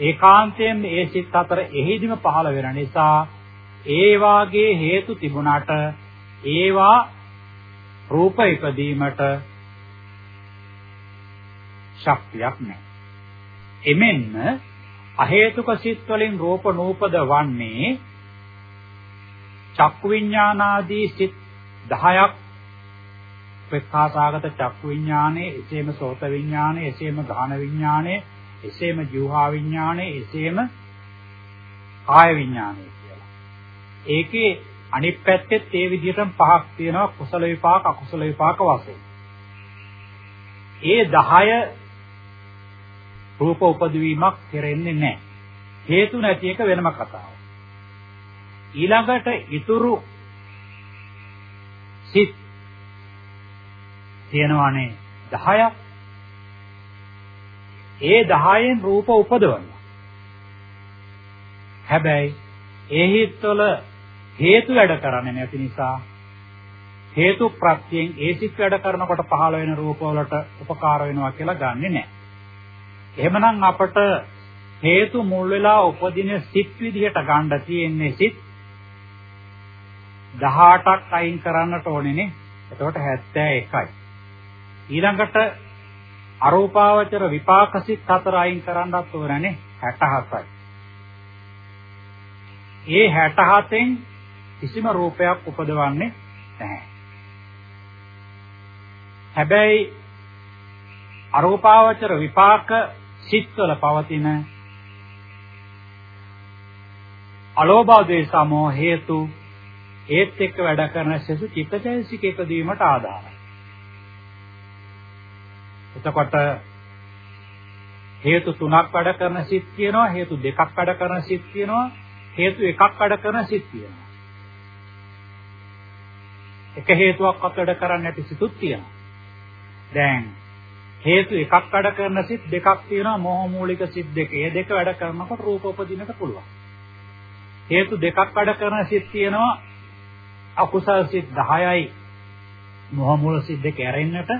ඒකාන්තයෙන් ඒ සිත් හතර එහිදිම පහළ වෙන නිසා ඒ වාගේ හේතු තිබුණාට ඒවා රූප ඉපදීමට ශක්තියක් නැහැ. එමෙන්න අහේතුක සිත් වලින් රූප නූපද වන්නේ චක්කු විඥානාදී සිත් 10ක් ප්‍රකාසාගත චක්කු විඥානේ එසේම සෝත විඥානේ එසේම ගාන විඥානේ එසේම ජීවහා විඥානේ එසේම කාය විඥානේ කියලා. ඒකේ අනිත් පැත්තෙත් ඒ විදිහටම පහක් තියෙනවා කුසල විපාක අකුසල විපාක වශයෙන්. ඒ 10 රූප උපදවීමක් කෙරෙන්නේ නැහැ. හේතු නැති එක වෙනම කතාවක්. ඊළඟට ඉතුරු සිත් තියෙනවානේ 10ක්. ඒ 10න් රූප උපදවනවා. හැබැයි ඒ හිත්වල හේතු වැඩ කරන්නේ නැති නිසා හේතු ප්‍රත්‍යයෙන් ඒ සිත් වැඩ කරනකොට පහළ වෙන රූප වලට උපකාර වෙනවා කියලා ගන්නෙ නැහැ. එහෙමනම් අපට හේතු මුල් වෙලා උපදින සිත් විදිහට ගන්න තියෙන්නේ සිත් 18ක් අයින් කරන්නට ඕනේනේ. එතකොට 71යි. ඊළඟට අරූපාවචර විපාකසිත හතර අයින් කරන්නත් ඕනනේ 67යි. ඒ 67න් කිසිම රූපයක් උපදවන්නේ නැහැ. හැබැයි අරූපාවචර විපාක සිත්වල පවතින අලෝභ දේශමෝ හේතු ඒත් එක්ක වැඩ කරන සෙසු චිත්තචෛතසික ඉදීමට ආධාරයි. එතකොට හේතු තුනක් වැඩ කරන සිත් තියෙනවා හේතු දෙකක් වැඩ කරන සිත් තියෙනවා හේතු එකක් වැඩ කරන සිත් තියෙනවා එක හේතුවක් අතඩ කරන්නේ නැති සිතුත් තියෙනවා. දැන් හේතු එකක් වැඩ කරන සිත් දෙකක් තියෙනවා මෝහ මූලික සිත් දෙක. ඒ දෙක වැඩ කරනකොට රූප උපදිනට පුළුවන්. හේතු දෙකක් වැඩ කරන සිත් තියෙනවා අකුසල් සිත් 10යි මෝහ මූල සිත් දෙක ඇරෙන්නට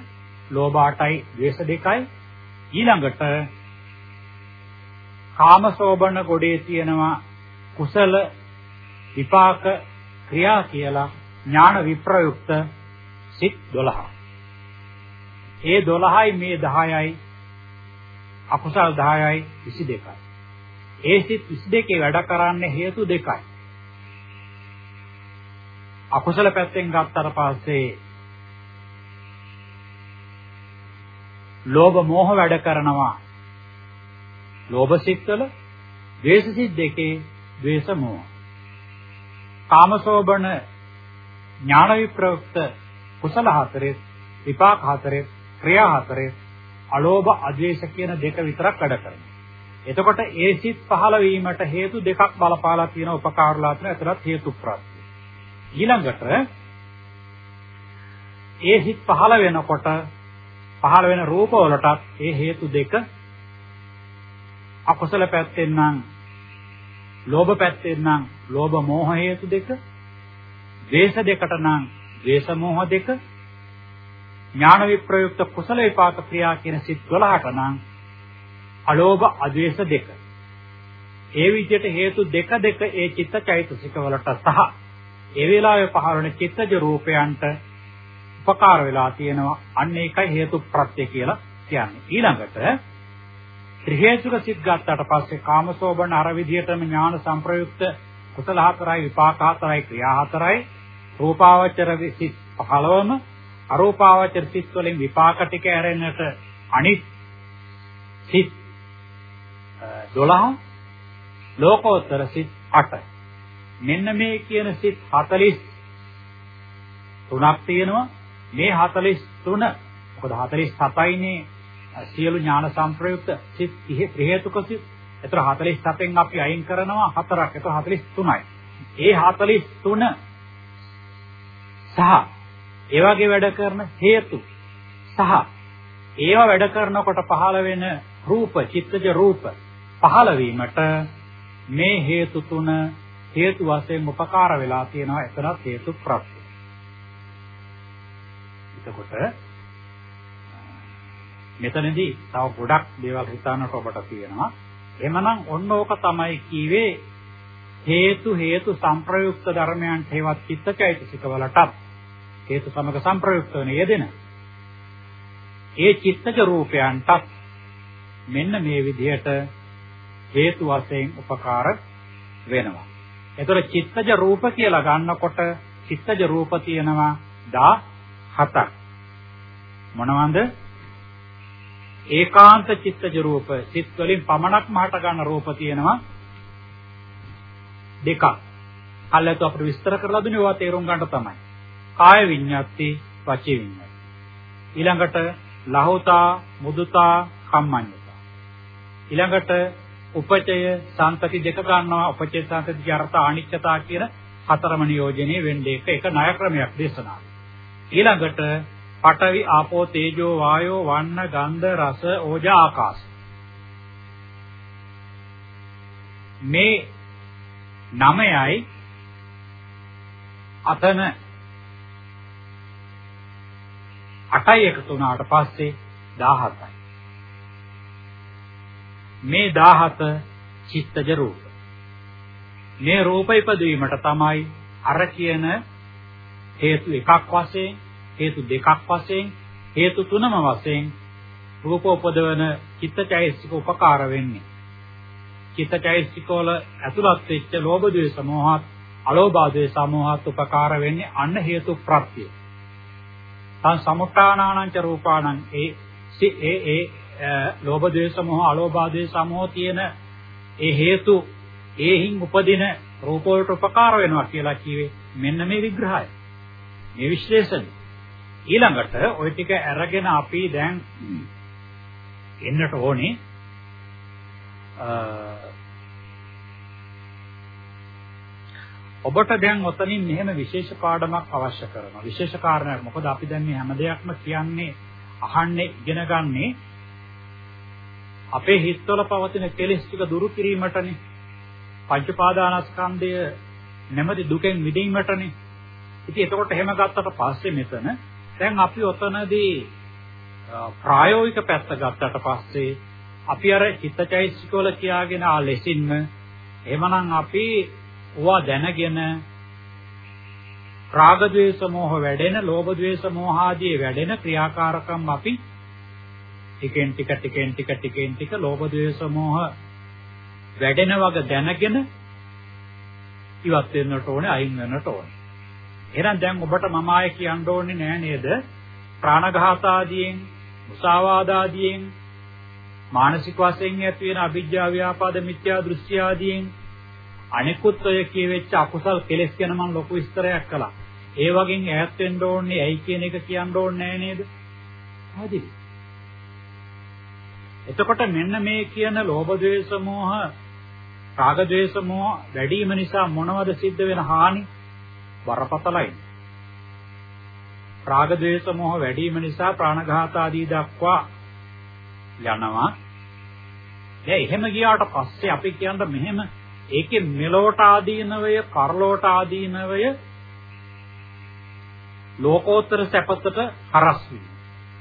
ලෝභ 8යි ද්වේෂ 2යි ඊළඟට කාමසෝබන ගොඩේ තියෙනවා කුසල විපාක ක්‍රියා කියලා ඥාන විප්‍රයුක්ත සිත් 12. ඒ 12යි මේ 10යි අකුසල් 10යි 22යි. ඒ සිත් 22 වැඩ කරන්නේ හේතු දෙකයි. අකුසල පැත්තෙන් ගත්තට පස්සේ ලෝභ මෝහ වැඩ කරනවා. ලෝභ සිත්වල ද්වේෂ සිත් දෙකේ ද්වේෂ මෝහ. කාමසෝබන ඥාන විප්‍රයුක්ත කුසල හතරේ විපාක හතරේ ක්‍රියා හතරේ අලෝභ අද්වේෂ කියන දෙක විතරක් වැඩ කරනවා. එතකොට ඒ සිත් පහළ වීමට හේතු දෙකක් බලපාලා තියෙන උපකාරලා තියෙන අතරත් හේතු ප්‍රත්‍ය. ඊළඟට ඒ සිත් පහළ වෙනකොට පහළ වෙන රූප වලටත් ඒ හේතු දෙක අකුසල පැත්තෙන් නම් ලෝභ පැත්තෙන් නම් ලෝභ මෝහ හේතු දෙක ද්වේෂ දෙකට නම් ද්වේෂ මෝහ දෙක ඥාන විප්‍රයුක්ත කුසල විපාක ක්‍රියා කියන සිත් 12ට නම් අලෝභ අද්වේෂ දෙක. ඒ විදිහට හේතු දෙක දෙක ඒ චිත්ත චෛතසික වලට සහ ඒ වෙලාවේ පහළ වෙන චිත්තජ රූපයන්ට උපකාර වෙලා තියෙනවා. අන්න ඒකයි හේතු ප්‍රත්‍ය කියලා කියන්නේ. ඊළඟට ත්‍රි හේතුක සිත් ගත්තට පස්සේ කාමසෝබන අර විදිහටම ඥාන සංප්‍රයුක්ත කුසල හතරයි විපාක හතරයි ක්‍රියා හතරයි රූපාවචර සිත් 15ම අරූපාවචර සිත් වලින් විපාක ටික ඇරෙන්නට අනිත් සිත් 12 ලෝකෝත්තර සිත් 8 මෙන්න මේ කියන සිත් 40 තුනක් තියෙනවා මේ 43 මොකද 47යිනේ සියලු ඥාන සංප්‍රයුක්ත සිත් 30 හේතුක සිත්. ඒතර 47න් අපි අයින් කරනවා 4ක්. ඒතර 43යි. ඒ 43 සහ ඒ වගේ වැඩ කරන හේතු සහ ඒවා වැඩ කරනකොට පහළ වෙන රූප චිත්තජ රූප පහළ වීමට මේ හේතු තුන හේතු වශයෙන් උපකාර වෙලා තියෙනවා එතනත් හේතු ප්‍රත්‍ය. එතකොට මෙතනදී තව ගොඩක් දේවල් හිතන්නට ඔබට තියෙනවා. එමනම් ඔන්න ඕක තමයි කීවේ හේතු හේතු සංප්‍රයුක්ත ධර්මයන් හේවත් චිත්තචෛතසික වලටත් හේතු සමග සංප්‍රයුක්ත වෙන යෙදෙන ඒ චිත්තජ රූපයන්ටත් මෙන්න මේ විදිහට හේතු වශයෙන් උපකාර වෙනවා. එතකොට චිත්තජ රූප කියලා ගන්නකොට චිත්තජ රූප තියෙනවා 17ක්. මොනවද? ඒකාන්ත චිත්තජ රූප සිත් වලින් පමණක්ම හට ගන්න රූප තියෙනවා දෙකක්. අල්ලතු අපිට විස්තර කරලා දුන්නේ ඒවා තේරුම් ගන්න තමයි. කාය විඤ්ඤාති, වචී විඤ්ඤාති. ඊළඟට ලහෝතා, මුදුතා, කම්මඤ්ඤතා. ඊළඟට උපචය, සාන්තති දෙක ගන්නවා. උපචය සාන්තති අර්ථ අනිච්චතා කියන හතරම නියෝජනයේ වෙන්නේ එක එක ණය ක්‍රමයක් දේශනාව. ඊළඟට පඨවි ආපෝ තේජෝ වායෝ වන්න ගන්ධ රස ඕජා ආකාශ මේ නමයයි අතන 8යි එකතු වුණාට පස්සේ 17යි මේ 17 චිත්තජ රූප මේ රූප ඉපදවීමට තමයි අර කියන හේතු එකක් වශයෙන් හේතු දෙකක් වශයෙන් හේතු තුනම වශයෙන් රූප උපදවන චිත්තචෛතසික උපකාර වෙන්නේ. චිත්තචෛතසික වල ඇතුළත් වෙච්ච ලෝභ ද්වේෂ මොහත් අලෝභ ද්වේෂ මොහත් උපකාර වෙන්නේ අන්න හේතු ප්‍රත්‍ය. තන් සමුත්තානානං ච රූපාණං ඒ ඒ ඒ ලෝභ ද්වේෂ මොහ අලෝභ ද්වේෂ මොහ තියෙන ඒ හේතු ඒහින් උපදින රූප වලට උපකාර වෙනවා කියලා කිව්වේ මෙන්න මේ විග්‍රහය. මේ විශ්ලේෂණය. ඊළඟට ওই ටික අරගෙන අපි දැන් එන්නට ඕනේ ඔබට දැන් ඔතනින් මෙහෙම විශේෂ පාඩමක් අවශ්‍ය කරනවා. විශේෂ කාරණයක්. මොකද අපි දැන් මේ හැම දෙයක්ම කියන්නේ අහන්නේ ඉගෙන ගන්නේ අපේ හිතවල පවතින කෙලෙස් ටික දුරු කිරීමටනේ. පංච පාදානස්කන්ධය නැමැති දුකෙන් මිදීමටනේ. ඉතින් එතකොට එහෙම ගත්තට පස්සේ මෙතන දැන් අපි ඔතනදී ප්‍රායෝගික පැත්ත ගත්තට පස්සේ අපි අර චිත්තචෛතසිකවල කියාගෙන ආ ලෙසින්ම එහෙමනම් අපි ඕවා දැනගෙන රාග ద్వේෂ මොහ වැඩෙන ලෝභ ద్వේෂ මොහ ආදී වැඩෙන ක්‍රියාකාරකම් අපි ටිකෙන් ටික ටිකෙන් ටික ටිකෙන් ටික ලෝභ ద్వේෂ මොහ වැඩෙන වග දැනගෙන ඉවත් වෙන්නට ඕනේ අයින් වෙන්නට ඕනේ. එහෙනම් දැන් ඔබට මම ආයේ කියන්න ඕනේ නෑ නේද? ප්‍රාණඝාත ආදියෙන් මුසාවාද ආදියෙන් මානසික වශයෙන් ඇති වෙන අවිජ්ජා ව්‍යාපාද මිත්‍යා දෘෂ්ටි ආදියෙන් අනිකුත් ඔය කියවෙච්ච අකුසල් කෙලෙස් ගැන මම ලොකු විස්තරයක් කළා. ඒ වගේ ඈත් වෙන්න ඕනේ ඇයි කියන එක කියන්න ඕනේ නෑ නේද? පැහැදිලි. එතකොට මෙන්න මේ කියන ලෝභ ද්වේෂ මෝහ රාග ද්වේෂ මෝහ වැඩිම නිසා මොනවද සිද්ධ වෙන හානි? බරපතලයි. රාග ද්වේෂ මෝහ වැඩිම නිසා ප්‍රාණඝාත ආදී දක්වා යනවා. දැන් එහෙම ගියාට පස්සේ අපි කියන්න මෙහෙම ඒකේ මෙලොවට ආදීනවය, පරලොවට ආදීනවය ලෝකෝත්තර සැපතට හරස් වීම.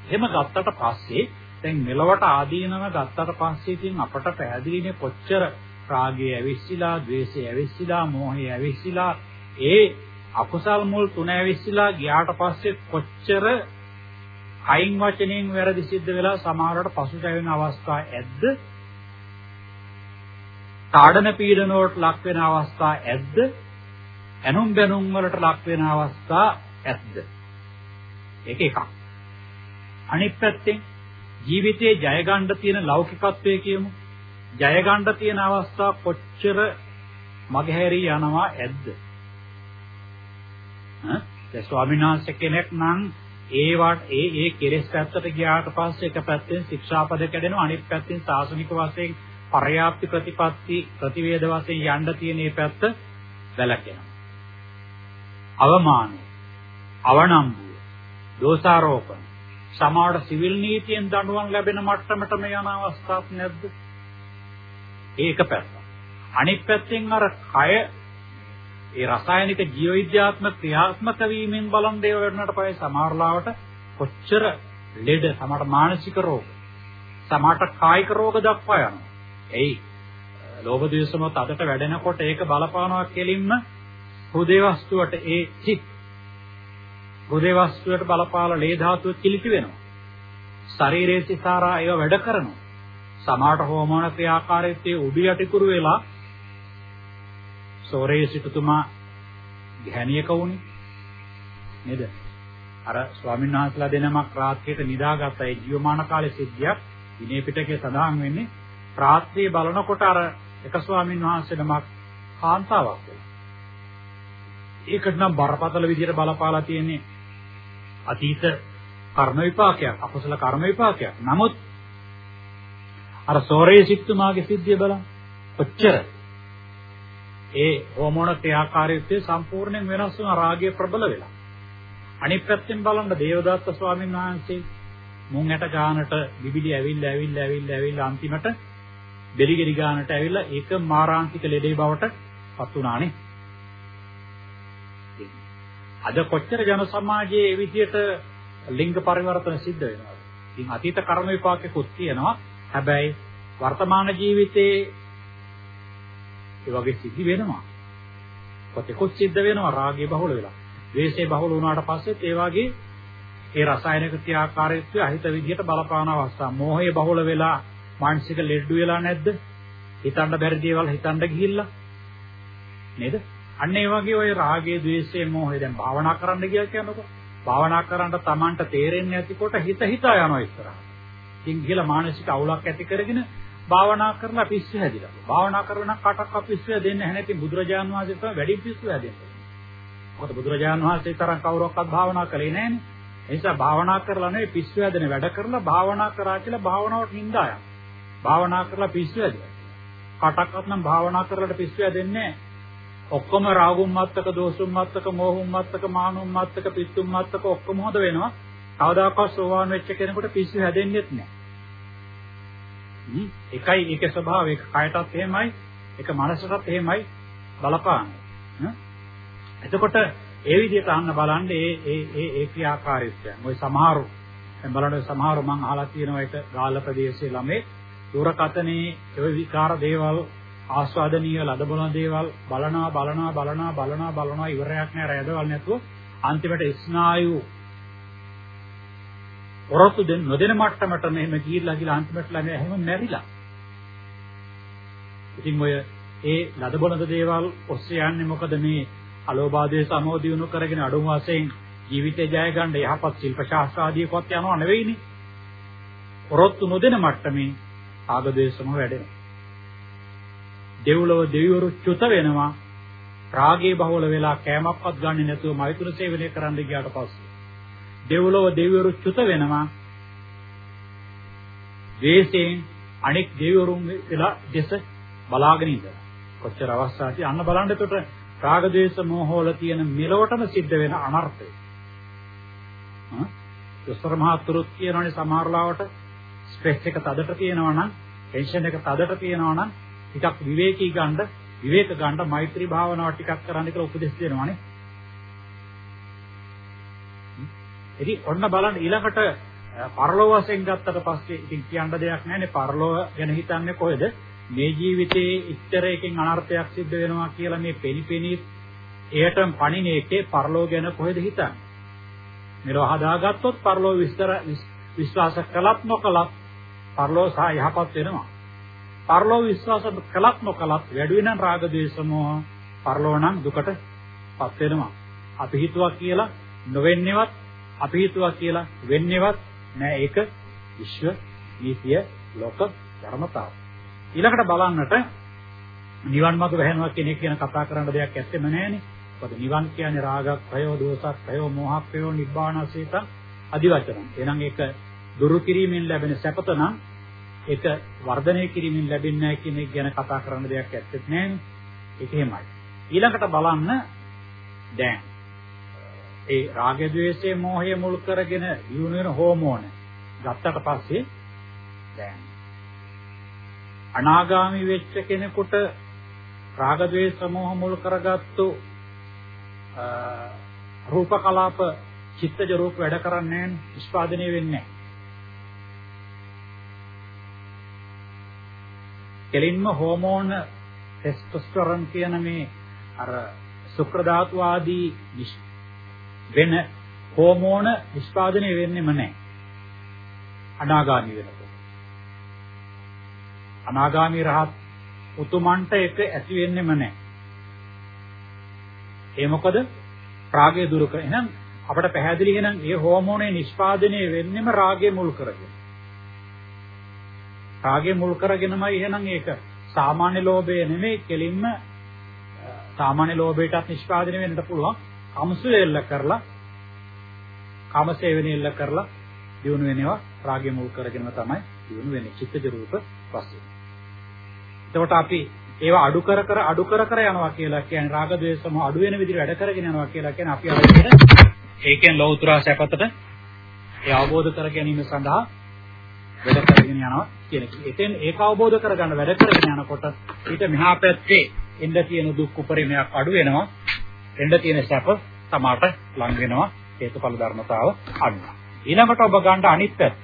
එහෙම ගත්තට පස්සේ දැන් මෙලොවට ආදීනව ගත්තට පස්සේ ඉතින් අපට පැහැදිලිනේ කොච්චර රාගය ඇවිස්සීලා, ద్వේෂය ඇවිස්සීලා, මෝහය ඇවිස්සීලා ඒ අකුසල් මුල් තුන ඇවිස්සීලා ගියාට පස්සේ කොච්චර අයින් වචනෙන් වැරදි සිද්ධ වෙලා සමහරවට පසුතැවෙන අවස්ථා ඇද්ද? තාඩන පීඩන වලට ලක් වෙන අවස්ථා ඇද්ද? ඇනුම් බැනුම් වලට ලක් වෙන අවස්ථා ඇද්ද? ඒක එකක්. අනිත් පැත්තෙන් ජීවිතයේ ජය ගන්න තියෙන ලෞකිකත්වයේ කියමු. ජය ගන්න තියෙන අවස්ථා කොච්චර මගහැරී යනවා ඇද්ද? ඈ ඒ ස්වාමීන් වහන්සේ කෙනෙක් නම් ඒවට ඒ ඒ කෙලෙස් පැත්තට ගියාට පස්සේ එක පැත්තෙන් ශික්ෂාපද කැඩෙනවා අනිත් පැත්තෙන් සාසනික වශයෙන් පර්යාප්ති ප්‍රතිපatti ප්‍රතිවේද වශයෙන් යන්න තියෙන මේ පැත්ත වැළකෙනවා. අවමානය, අවනම්බුව, දෝෂාරෝපණ, සමාජ සිවිල් නීතියෙන් දඬුවම් ලැබෙන මට්ටමටම යන අවස්ථාවක් නැද්ද? ඒක පැත්ත. අනිත් පැත්තෙන් අර කය ඒ රසායනික ජීව විද්‍යාත්මක ක්‍රියාත්මක වීමෙන් බලන් දේව වෙනට පස්සේ සමහරලාවට කොච්චර ලෙඩ සමහර මානසික රෝග සමහර කායික රෝග දක්වා යනවා. එයි ලෝභ ද්වේෂම තදට වැඩෙනකොට ඒක බලපානවා කෙලින්ම හෘදේ වස්තුවට ඒ චිත් හෘදේ වස්තුවට බලපාලා ලේ ධාතුව කිලිටි වෙනවා. ශරීරයේ සිතාරා ඒව වැඩ කරනවා. සමහරට හෝමෝන ක්‍රියාකාරීත්වයේ උඩු යටිකුරු වෙලා සෝරේ සිටුතුමා ගැහණියක වුණේ නේද? අර ස්වාමීන් වහන්සේලා දෙනමක් රාත්‍රියට නිදාගත්ත ඒ ජීවමාන කාලේ සිද්ධියක් විනය පිටකේ සඳහන් වෙන්නේ රාත්‍රියේ බලනකොට අර එක ස්වාමීන් වහන්සේ නමක් කාන්තාවක් වෙලා. ඒකට නම් බරපතල විදිහට බලපාලා තියෙන්නේ අතීත කර්ම විපාකයක් අකුසල කර්ම විපාකයක්. නමුත් අර සෝරේ සිටුමාගේ සිද්ධිය බලන්න. ඔච්චර ඒ හෝමෝන ක්‍රියාකාරීත්වය සම්පූර්ණයෙන් වෙනස් වෙන රාගය ප්‍රබල වෙලා. අනිත් පැත්තෙන් බලන්න දේවදත්ත ස්වාමීන් වහන්සේ මුං ඇට ගානට බිබිලි ඇවිල්ලා ඇවිල්ලා ඇවිල්ලා ඇවිල්ලා අන්තිමට බෙරිගෙඩි ගානට ඇවිල්ලා ඒක මාරාන්තික ලෙඩේ බවට පත් වුණානේ. අද කොච්චර ජන සමාජයේ මේ විදිහට ලිංග පරිවර්තන සිද්ධ වෙනවද? ඉතින් අතීත කර්ම විපාකෙකුත් තියෙනවා. හැබැයි වර්තමාන ජීවිතයේ ඒ වගේ සිද්ධි වෙනවා. කොතෙකුත් සිද්ධ වෙනවා රාගය බහුල වෙලා. ද්වේෂය බහුල වුණාට පස්සෙත් ඒ වගේ ඒ රසායනික ක්‍රියාකාරීත්වය අහිත විදිහට බලපාන අවස්ථා. මෝහය බහුල වෙලා මානසික ලෙඩ වෙලා නැද්ද? හිතන්න බැරි දේවල් හිතන්න ගිහිල්ලා. නේද? අන්න ඒ වගේ ওই රාගය, ද්වේෂය, මෝහය දැන් භාවනා කරන්න කියලා කියනකො භාවනා කරන්න Tamanට තේරෙන්නේ නැතිකොට හිත හිතා යනවා ඉස්සරහට. ඉතින් ගිහලා මානසික අවුලක් ඇති කරගෙන භාවනා කරලා පිස්සු හැදිලා. භාවනා කරන කටක් අපිස්සු දෙන්නේ නැහැ නැති බුදුරජාන් වහන්සේ තමයි වැඩි පිස්සු හැදෙන්නේ. මොකද බුදුරජාණන් වහන්සේ තරම් කවුරක්වත් භාවනා කළේ නැහැනේ. ඒ නිසා භාවනා කරලා නෙවෙයි පිස්සු හැදෙන වැඩ කරලා භාවනා කරා කියලා භාවනාවට නිඳා යනවා. භාවනා කරලා පිස්සු හැදෙනවා. කටක්වත් නම් භාවනා කරලාට පිස්සු හැදෙන්නේ ඔක්කොම රාගුම් මත්තක දෝසුම් මත්තක මෝහුම් මත්තක මානුම් මත්තක පිස්සුම් මත්තක ඔක්කොම හොද වෙනවා. කවදාකවත් සෝවාන් වෙච්ච කෙනෙකුට පිස්සු හැදෙන්නේත් නැහැ. එකයි ඒකේ ස්වභාවය කයටත් එහෙමයි ඒක මනසටත් එහෙමයි බලපාන්නේ. එතකොට ඒ විදිහට අහන්න බලන්න ඒ ඒ ඒ ඒ ක්‍රියාකාරීත්වය. මොයි සමහරු දැන් බලන්න සමහරු මම අහලා තියෙනවා ඒක ගාල්ල ප්‍රදේශයේ ළමේ දුරකතනේ ඒ විකාර දේවල් ආස්වාදනීය ලද බලන දේවල් බලනවා බලනවා බලනවා බලනවා බලනවා ඉවරයක් නෑ රැඳවල් නැතුව අන්තිමට ස්නායු ඔරොත්තු දෙන්න නොදෙන මට්ටමට මෙහෙම ගිහිල්ලා ගිහලා අන්තිමට ළඟ එහෙම මැරිලා. ඉතින් ඔය ඒ ලද බලන දේවල් ඔස්සේ යන්නේ මොකද මේ අලෝභාදයේ සමෝදියුණු කරගෙන අඩුම වශයෙන් ජීවිතේ ජය ගන්න යහපත් ශිල්ප ශාස්ත්‍ර ආදීකවත් යනවා නෙවෙයිනේ. ඔරොත්තු නොදෙන මට්ටමින් ආගදේශම වැඩෙනවා. දෙව්ලොව දෙවිවරු චුත වෙනවා. රාගේ බහුල වෙලා කෑමක්වත් ගන්නේ නැතුව මෛත්‍ර සේවනය කරන්න ගියාට පස්සේ. දෙව්ලොව දෙවිවරු චුත වෙනවා. දේශයෙන් අනෙක් දෙවිවරුන් වෙලා දෙස බලාගෙන ඉඳලා. කොච්චර අවස්ථාවදී අන්න බලන්න එතකොට රාග දේශ මොහොල තියෙන මෙලොවටම සිද්ධ වෙන අනර්ථය. හා දොස්තර මහතුරුත් කියනවනේ සමහරලාවට ස්ට්‍රෙස් එක තදට තියෙනවා නම් ටෙන්ෂන් එක තදට තියෙනවා නම් ටිකක් විවේකී ගන්න විවේක ගන්න මෛත්‍රී භාවනාව ටිකක් කරන්න කියලා උපදෙස් දෙනවානේ. ඉතින් ඔන්න බලන්න ඊළඟට පරලෝව වශයෙන් ගත්තට පස්සේ ඉතින් කියන්න දෙයක් නැහැනේ පරලෝව ගැන හිතන්නේ කොහෙද? මේ ජීවිතයේ ඉස්තරයකින් අනර්ථයක් සිද්ධ වෙනවා කියලා මේ පෙනිපෙනී එයටම පණින එකේ පරලෝව ගැන කොහෙද හිතන්නේ? මෙලොව හදාගත්තොත් පරලෝව විස්තර විශ්වාස කළත් නොකළත් පරලෝව සහ යහපත් වෙනවා. පරලෝව විශ්වාස කළත් නොකළත් වැඩි වෙනන් රාග දේශ මොහ පරලෝව නම් දුකටපත් වෙනවා. අපි හිතුවා කියලා නොවෙන්නේවත් අපි හිතුවා කියලා වෙන්නේවත් නෑ ඒක විශ්ව නීතිය ලෝක ධර්මතාව. ඊළඟට බලන්නට නිවන් මඟ වැහෙනවා කියන එක ගැන කතා කරන්න දෙයක් ඇත්තෙම නෑනේ. මොකද නිවන් කියන්නේ රාගක්, භයෝ, දෝසක්, භයෝ, මෝහක්, භයෝ, නිබ්බානසීත আদি වචන. එහෙනම් ඒක දුරු කිරීමෙන් ලැබෙන සැපත නම් ඒක වර්ධනය කිරීමෙන් ලැබෙන්නේ නැහැ කියන එක ගැන කතා කරන්න දෙයක් ඇත්තෙත් නැහැ. ඒක එහෙමයි. ඊළඟට බලන්න දැන් ඒ රාග ద్వේෂයේ මෝහය මුල් කරගෙන දිනු වෙන හෝමෝන ගත්තට පස්සේ දැන් අනාගාමි වෙච්ච කෙනෙකුට රාග ద్వේෂ මෝහ මුල් කරගත්තු රූප කලාප චිත්තජ රූප වැඩ කරන්නේ නැහැ නිෂ්පාදනය වෙන්නේ නැහැ කෙලින්ම හෝමෝන ටෙස්ටොස්ටරෝන් කියන මේ අර ශුක්‍ර ධාතු ආදී වෙන හෝමෝන නිෂ්පාදනය වෙන්නෙම නැහැ. අනාගාමී වෙනකොට. අනාගාමී රහත් උතුමන්ට ඒක ඇති වෙන්නෙම නැහැ. ඒ මොකද රාගය දුරු කර. එහෙනම් අපට පැහැදිලි එහෙනම් මේ හෝමෝනේ නිෂ්පාදනය වෙන්නෙම රාගය මුල් කරගෙන. රාගය මුල් කරගෙනමයි එහෙනම් ඒක සාමාන්‍ය ලෝභය නෙමෙයි කෙලින්ම සාමාන්‍ය ලෝභයටත් නිෂ්පාදනය වෙන්නට පුළුවන්. කමසු එල්ල කරලා කාමසේවණේ එල්ල කරලා දිනු වෙනවා රාගය මුල් කරගෙනම තමයි දිනු වෙන්නේ චිත්තජ රූප වස්තු. එතකොට අපි ඒවා අඩු කර කර අඩු කර කර යනවා කියලා කියන්නේ රාග ద్వේෂම අඩු වෙන විදිහට වැඩ කරගෙන යනවා කියලා කියන්නේ අපි අර විදිහට ඒකෙන් ලෞතර සැපතට ඒ අවබෝධ කර ගැනීම සඳහා වැඩ කරගෙන යනවා කියන එක. එතෙන් ඒක අවබෝධ කරගන්න වැඩ කරගෙන යනකොට ඊට මෙහා පැත්තේ එන්න තියෙන දුක් උපරිමයක් අඩු වෙනවා. එන්න තියෙන සැප තමාට ලං වෙනවා. හේතුඵල ධර්මතාව අන්න. ඊළඟට ඔබ ගන්න අනිත් පැත්ත.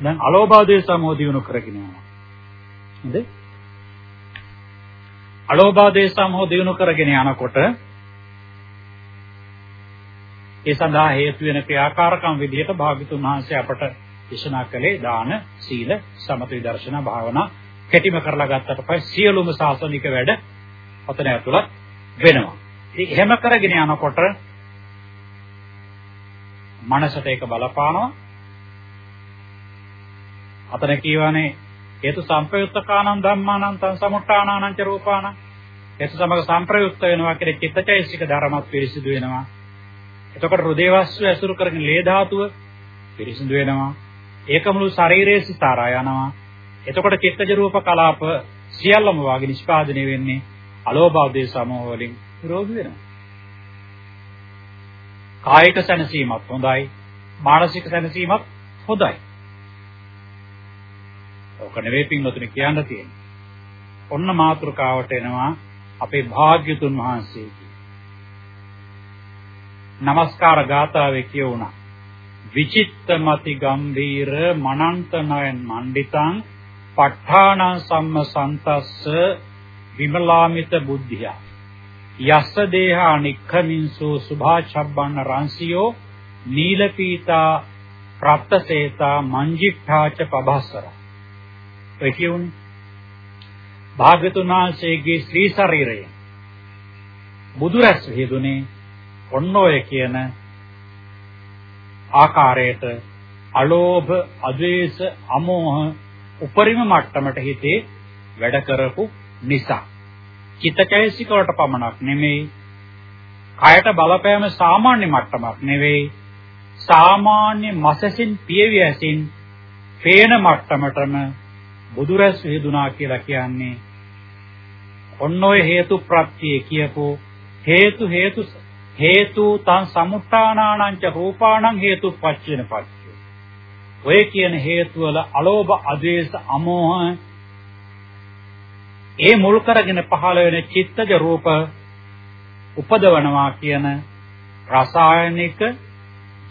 දැන් අලෝභාදේ සමෝධියුණු කරගෙන යනවා. හරිද? අලෝභාදේ සමෝධියුණු කරගෙන යනකොට ඒ සඳහා හේතු වෙන ක්‍රියාකාරකම් විදිහට භාග්‍යතුන් වහන්සේ අපට දේශනා කළේ දාන, සීල, සමත විදර්ශනා භාවනා කෙටිම කරලා ගත්තට පස්සේ සියලුම සාසනික වැඩ ඔතන ඇතුළත් වෙනවා. ඉතින් එහෙම කරගෙන යනකොට මනසට ඒක බලපානවා. අතන කියවනේ හේතු සම්පයුත්තකානම් ධම්මානම් තං සමුට්ඨානානං ච රූපානම් එස සමග සංප්‍රයුක්ත වෙනවා කියන චිත්තචෛසික ධර්මات පිරිසිදු වෙනවා. එතකොට හෘදේ වස්තු ඇසුරු කරගෙන ලේ ධාතුව පිරිසිදු වෙනවා. ඒක මුළු ශරීරයේ සිතාරා යනවා. එතකොට චිත්තජ රූප කලාප සියල්ලම වාගේ නිෂ්පාදනය වෙන්නේ අලෝභ ආදී සමෝහ වලින් විරෝධ වෙනවා. කායික සැනසීමත් හොඳයි, මානසික සැනසීමත් හොඳයි. ඔක නෙවෙයි පින්වතුනි කියන්න තියෙන්නේ. ඔන්න මාතෘකාවට එනවා අපේ භාග්‍යතුන් වහන්සේගේ. নমස්කාර ගාථාවේ කියවුණා. විචිත්තමති ගම්භීර මනන්තනයන් මණ්ඩිතං ප ဋ ාණං සම්ම සන්තස්ස විමලාමිත බුද්ධිය. යස්ස දේහා නික්ඛමින්සු සුභාචබ්බන්න රංසියෝ නීලපීතා ප්‍රත්තසේතා මංජිඨාච පබස්සර ඔය කියුනේ භාග්‍යතුන් වහන්සේගේ ශ්‍රී ශරීරය. බුදුරැස් හේදුනේ ඔන්න ඔය කියන ආකාරයට අලෝභ, අද්වේෂ, අමෝහ උපරිම මට්ටමට හිතේ වැඩ කරපු නිසා. චිත්තචෛසික වලට පමණක් නෙමෙයි. කයට බලපෑම සාමාන්‍ය මට්ටමක් නෙවෙයි. සාමාන්‍ය මසසින් පියවි ඇසින් පේන මට්ටමටම බුදුරැස් වේදුනා කියලා කියන්නේ ඔන්න ඔය හේතු ප්‍රත්‍ය කියපෝ හේතු හේතු හේතු තං සමුත්ථානානං ච රූපාණං හේතුප්පච්චේන පච්චය. ඔය කියන හේතු වල අලෝභ, අද්වේෂ, අමෝහ ඒ මුල් කරගෙන පහළ වෙන චිත්තජ රූප උපදවනවා කියන රසායනික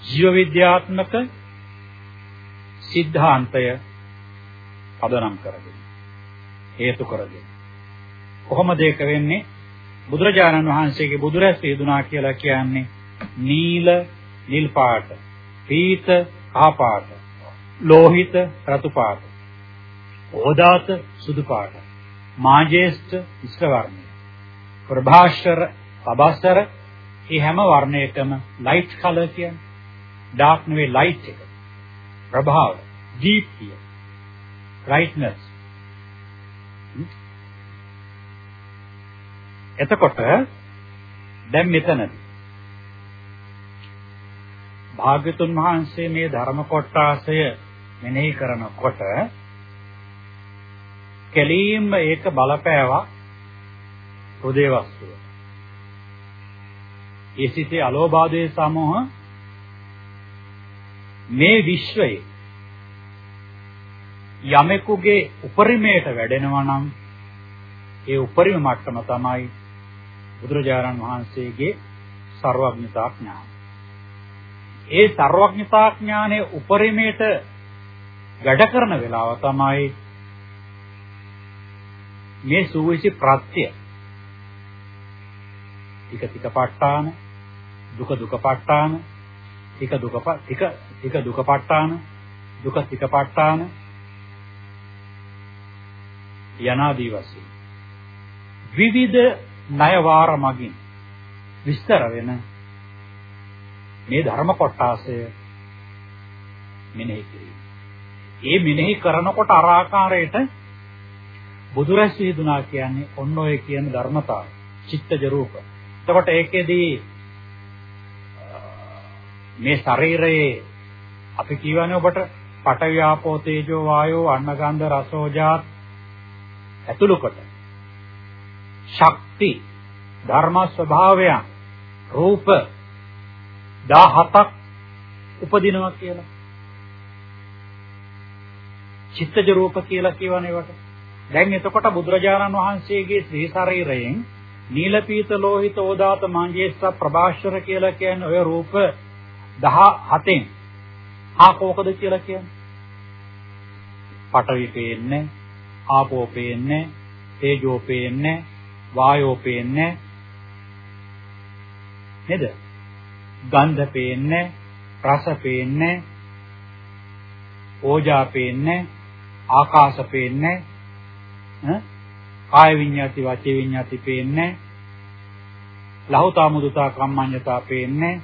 ජීව විද්‍යාත්මක සිද්ධාන්තය පදනම් කරගෙන හේතු කරගෙන කොහොමද ඒක වෙන්නේ බුදුරජාණන් වහන්සේගේ බුදුරැස් වේදුනා කියලා කියන්නේ නීල නිල් පාට පීත කහ පාට ලෝහිත රතු පාට ඕදාත සුදු පාට මාජේෂ්ඨ ඉස්ස වර්ණය ප්‍රභාෂර පබස්සර මේ හැම වර්ණයකම ලයිට් කලර් කියන්නේ ඩාර්ක් නෙවෙයි ලයිට් එක ප්‍රභාව දීප්තිය brightness. එතකොට දැන් මෙතනදී භාග්‍යතුන් වහන්සේ මේ ධර්ම කොටාසය මෙනෙහි කරනකොට කෙලින්ම ඒක බලපෑවා හෘදේ වස්තුව. ඒ සිටේ අලෝභාදයේ සමෝහ මේ විශ්වයේ යමෙකුගේ උපරිමයට වැඩෙනවා නම් ඒ උපරිම මට්ටම තමයි බුදුරජාණන් වහන්සේගේ ਸਰවඥතා ඥාන. ඒ ਸਰවඥතා ඥානයේ උපරිමයට වැඩ කරන වෙලාව තමයි මේ සූවිසි ප්‍රත්‍ය. ටික ටික ප ဋ ාණ දුක දුක ප ဋ ාණ ටික දුක ටික ටික දුක ප ဋ ාණ දුක ටික ප ဋ ාණ යනාදී වශයෙන් විවිධ ණය වාර මගින් විස්තර වෙන මේ ධර්ම කොටාසය මෙනෙහි කිරීම. ඒ මෙනෙහි කරනකොට අර ආකාරයට බුදුරැස් වේදුනා කියන්නේ ඔන්න ඔය කියන ධර්මතාවය. චිත්තජ රූප. එතකොට ඒකෙදී මේ ශරීරයේ අපි කියවනේ ඔබට පඨවි ආපෝ තේජෝ වායෝ අන්නගන්ධ රසෝජාත් ඇතුළු කොට ශක්ති ධර්ම ස්වභාවයන් රූප 17ක් උපදිනවා කියලා. චිත්තජ රූප කියලා කියවනේ වට. දැන් එතකොට බුදුරජාණන් වහන්සේගේ ශ්‍රී ශරීරයෙන් නීලපීත ලෝහිත ඕදාත මාංජේස්ස ප්‍රභාෂර කියලා කියන්නේ ඔය රූප 17න් හා කෝකද කියලා කියන්නේ? පඨවි පේන්නේ ආපෝ පේන්නේ තේජෝ පේන්නේ වායෝ පේන්නේ නේද? ගන්ධ පේන්නේ රස පේන්නේ ඕජා පේන්නේ ආකාශ පේන්නේ කාය විඤ්ඤාති වාචේ විඤ්ඤාති පේන්නේ ලහෝතා මුදුතා කම්මඤ්ඤතා පේන්නේ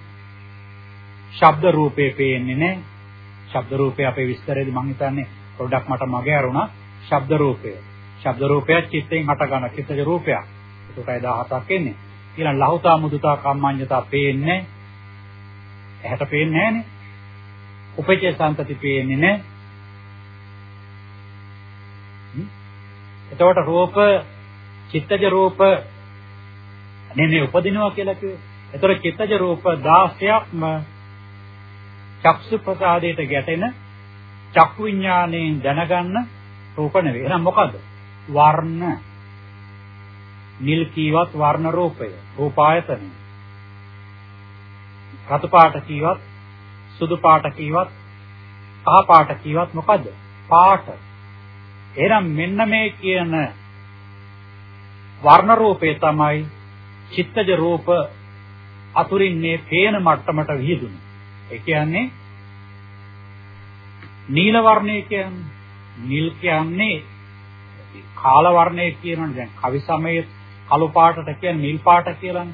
ශබ්ද රූපේ පේන්නේ නේ. ශබ්ද රූපේ අපේ විස්තරයේදී මම හිතන්නේ පොඩ්ඩක් මට මගේ අරුණා ශබ්ද රූපය. ශබ්ද රූපය චිත්තෙන් හටගන්න චිත්තජ රූපයක් ඒකයි 17ක් එන්නේ. ඊළඟ ලහුතා මුදුතා කම්මඤ්ඤතා පේන්නේ ඇහැට පේන්නේ නැහනේ. උපචේ සම්පති පේන්නේ නැහැ. එතකොට රූප චිත්තජ රූප නෙමෙයි උපදිනවා කියලා කිව්වේ. එතකොට චිත්තජ රූප 16ක්ම චක්සු ප්‍රසාදයට ගැටෙන චක්කු විඥාණයෙන් දැනගන්න රූප නෙවෙයි. එහෙනම් මොකද්ද? වර්ණ. නිල් කීවත් වර්ණ රූපය. රූපායතනය. රතු පාට කීවත් සුදු පාට කීවත් කහ පාට කීවත් මොකද්ද? පාට. එහෙනම් මෙන්න මේ කියන වර්ණ රූපේ තමයි චිත්තජ රූප අතුරින් මේ පේන මට්ටමට විහිදුනේ. ඒ කියන්නේ නීල වර්ණය කියන්නේ නිල් කියන්නේ කාල වර්ණය කියනවනේ දැන් කවි සමයේ කළු පාටට කියන්නේ නිල් පාට කියලානේ.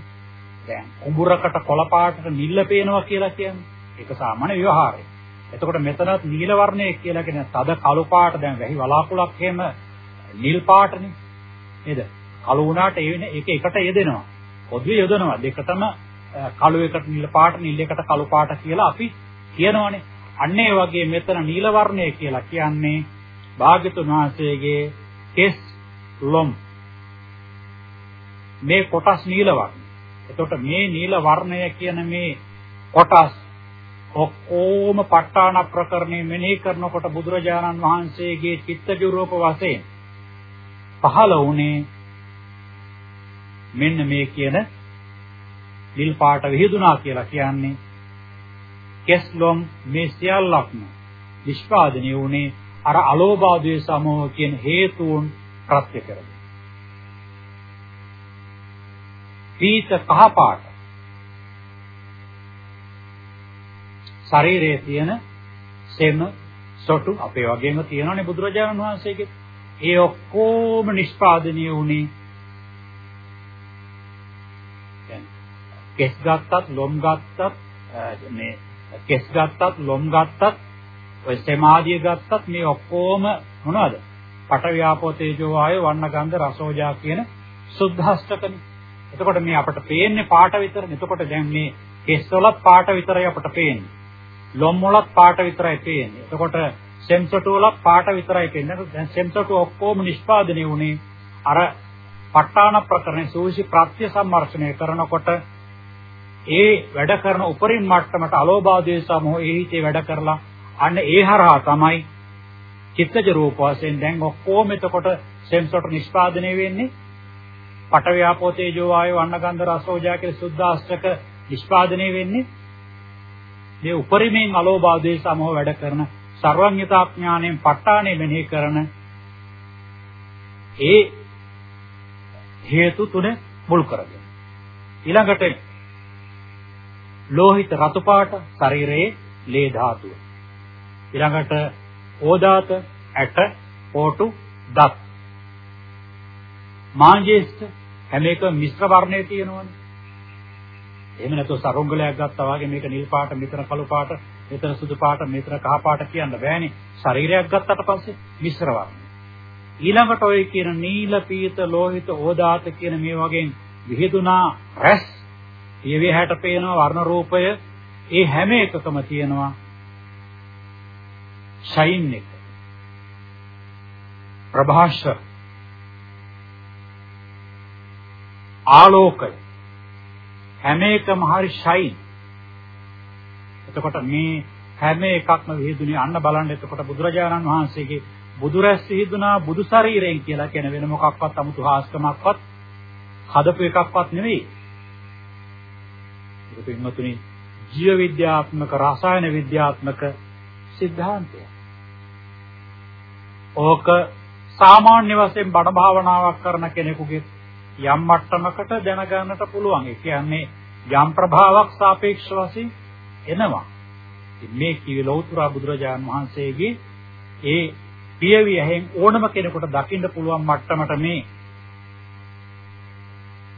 දැන් කුඹුරකට කොළ පාටට නිල්ල පේනවා කියලා කියන්නේ. ඒක සාමාන්‍ය ව්‍යවහාරය. එතකොට මෙතනත් නිල වර්ණය කියලා කියන තද කළු පාට දැන් වැහි වලාකුලක් එහෙම නිල් පාටනේ. නේද? කළු වුණාට ඒ වෙන එක එකට යෙදෙනවා. පොදුවේ යොදනවා. දෙකටම කළු එකට නිල පාට නිල් එකට කළු පාට කියලා අපි කියනවනේ. අන්න ඒ වගේ මෙතන නිල වර්ණය කියලා කියන්නේ භාග්‍යතුන් වහන්සේගේ කෙස් ලොම් මේ කොටස් නිල වර්ණ. එතකොට මේ නිල වර්ණය කියන මේ කොටස් ඔක්කොම ප ဋ ාණ ප්‍රකරණය මෙනෙහි කරනකොට බුදුරජාණන් වහන්සේගේ චිත්තජ රූප වශයෙන් පහළ වුණේ මෙන්න මේ කියන නිල් පාට විහිදුනා කියලා කියන්නේ කෙස්ලොම් මේ සියල්ලක්ම නිෂ්පාදනය වුණේ අර අලෝභාදයේ සමෝහ කියන හේතුන් ප්‍රත්‍ය කරගෙන. පීත කහ පාට ශරීරයේ තියෙන සෙම සොටු අපේ වගේම තියෙනනේ බුදුරජාණන් වහන්සේගේ ඒ ඔක්කොම නිෂ්පාදනය වුණේ කෙස් ගත්තත් ලොම් ගත්තත් මේ කෙස් ගත්තත් ලොම් ගත්තත් ඔය සමාධිය ගත්තත් මේ ඔක්කොම මොනවද? පඨ ව්‍යාපෝ තේජෝ වායෝ වන්න ගන්ධ රසෝජා කියන සුද්ධාෂ්ටකනේ. එතකොට මේ අපට පේන්නේ පාට විතරනේ. එතකොට දැන් මේ කෙස් වලත් පාට විතරයි අපට පේන්නේ. ලොම් වලත් පාට විතරයි පේන්නේ. එතකොට සෙන්සොටු වලත් පාට විතරයි පේන්නේ. දැන් සෙන්සොටු ඔක්කොම නිෂ්පාදනය වුණේ අර ප ဋ ාණ ප්‍රකරණේ සූසි ප්‍රත්‍ය සම්මර්ෂණය කරනකොට ඒ වැඩ කරන උපරිම මට්ටමට අලෝභාදයේ සමෝ ඒ හිතේ වැඩ කරලා අන්න ඒ හරහා තමයි චිත්තජ රූප වශයෙන් දැන් ඔක්කොම එතකොට සෙන්සොට නිෂ්පාදනය වෙන්නේ. පටව්‍යාපෝ තේජෝ වායෝ අන්නගන්ධ රසෝජා කියලා සුද්ධාස්තක නිෂ්පාදනය වෙන්නේ. මේ උපරිමයෙන් අලෝභාදයේ සමෝ වැඩ කරන සර්වඥතා ඥාණයෙන් ප ဋ ාණය මෙනෙහි කරන ඒ හේතු තුන මුල් කරගෙන. ඊළඟට ලෝහිත රතු පාට ශරීරයේ ලේ ධාතුව. ඊළඟට ඕදාත ඇට පොටු දත්. මාංජේෂ්ඨ හැම එක මිශ්‍ර වර්ණයේ තියෙනවනේ. එහෙම නැත්නම් සරුංගලයක් ගත්තා වගේ මේක නිල් පාට, මෙතන කළු පාට, මෙතන සුදු පාට, මෙතන කහ පාට කියන්න බෑනේ. ශරීරයක් ගත්තට පස්සේ මිශ්‍ර වර්ණ. ඊළඟට ඔය කියන නීල පීත ලෝහිත ඕදාත කියන මේ වගේ විහිදුනා රැස් පියවි හැට පේනවා වර්ණ රූපය ඒ හැම එකකම තියෙනවා ෂයින් එක. ප්‍රභාෂර ආලෝකය. හැම එකම හරි ෂයින් එතකොට මේ හැම එකක්ම විහිදුනේ අන්න බලන්න එතකොට බුදුරජාණන් වහන්සේගේ බුදුරැස් විහිදුනා බුදු ශරීරයෙන් කියලා කියන වෙන මොකක්වත් 아무තු හාස්කමක්වත් හදපු එකක්වත් නෙවෙයි. ඒක පින්වතුනි ජීව විද්‍යාත්මක රසායන විද්‍යාත්මක સિદ્ધාන්තයක් ඕක සාමාන්‍ය වශයෙන් බණ භාවනාවක් කරන කෙනෙකුගේ යම් මට්ටමකට දැනගන්නට පුළුවන්. ඒ කියන්නේ යම් ප්‍රභාවක් සාපේක්ෂ වශයෙන් එනවා. මේ කිවි ලෞතර බුදුරජාන් වහන්සේගේ ඒ පියවි ඇහෙන් ඕනම කෙනෙකුට දකින්න පුළුවන් මට්ටමට මේ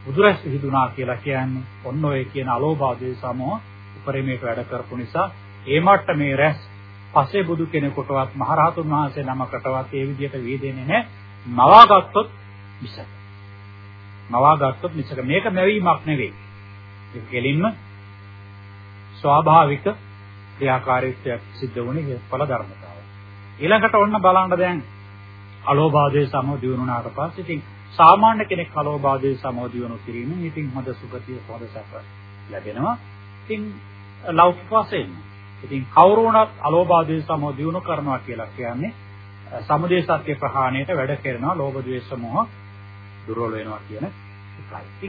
බුදුරැස් හිදුනා කියලා කියන්නේ ඔන්න ඔය කියන අලෝභාදයේ සමෝ උපරිමයට වැඩ කරපු නිසා ඒ මට්ටමේ රැස් පසේ බුදු කෙනෙකුටවත් මහරහතුන් වහන්සේ නමකටවත් ඒ විදිහට වේදෙන්නේ නැහැ මවාගත්තොත් මිස මවා ගත්තොත් මිසක මේක මැවීමක් නෙවෙයි. ඒක කෙලින්ම ස්වාභාවික ක්‍රියාකාරීත්වයක් සිද්ධ වුණේ හේතුඵල ධර්මතාව. ඊළඟට ඔන්න බලන්න දැන් අලෝභාදයේ සමෝ දිනුනාට පස්සේ ඉතින් සාමාන්‍ය කෙනෙක් අලෝභාදයේ සමෝ දිනු කිරීමෙන් ඉතින් හොඳ සුගතිය හොඳ සැප ලැබෙනවා. ඉතින් ලෞකික වශයෙන්. ඉතින් කවුරු වුණත් අලෝභාදයේ සමෝ දිනු කරනවා කියලා කියන්නේ සමුදේ සත්‍ය ප්‍රහාණයට වැඩ කරනවා ලෝභ ද්වේෂ මොහ දුර්වල වෙනවා කියන එකයි.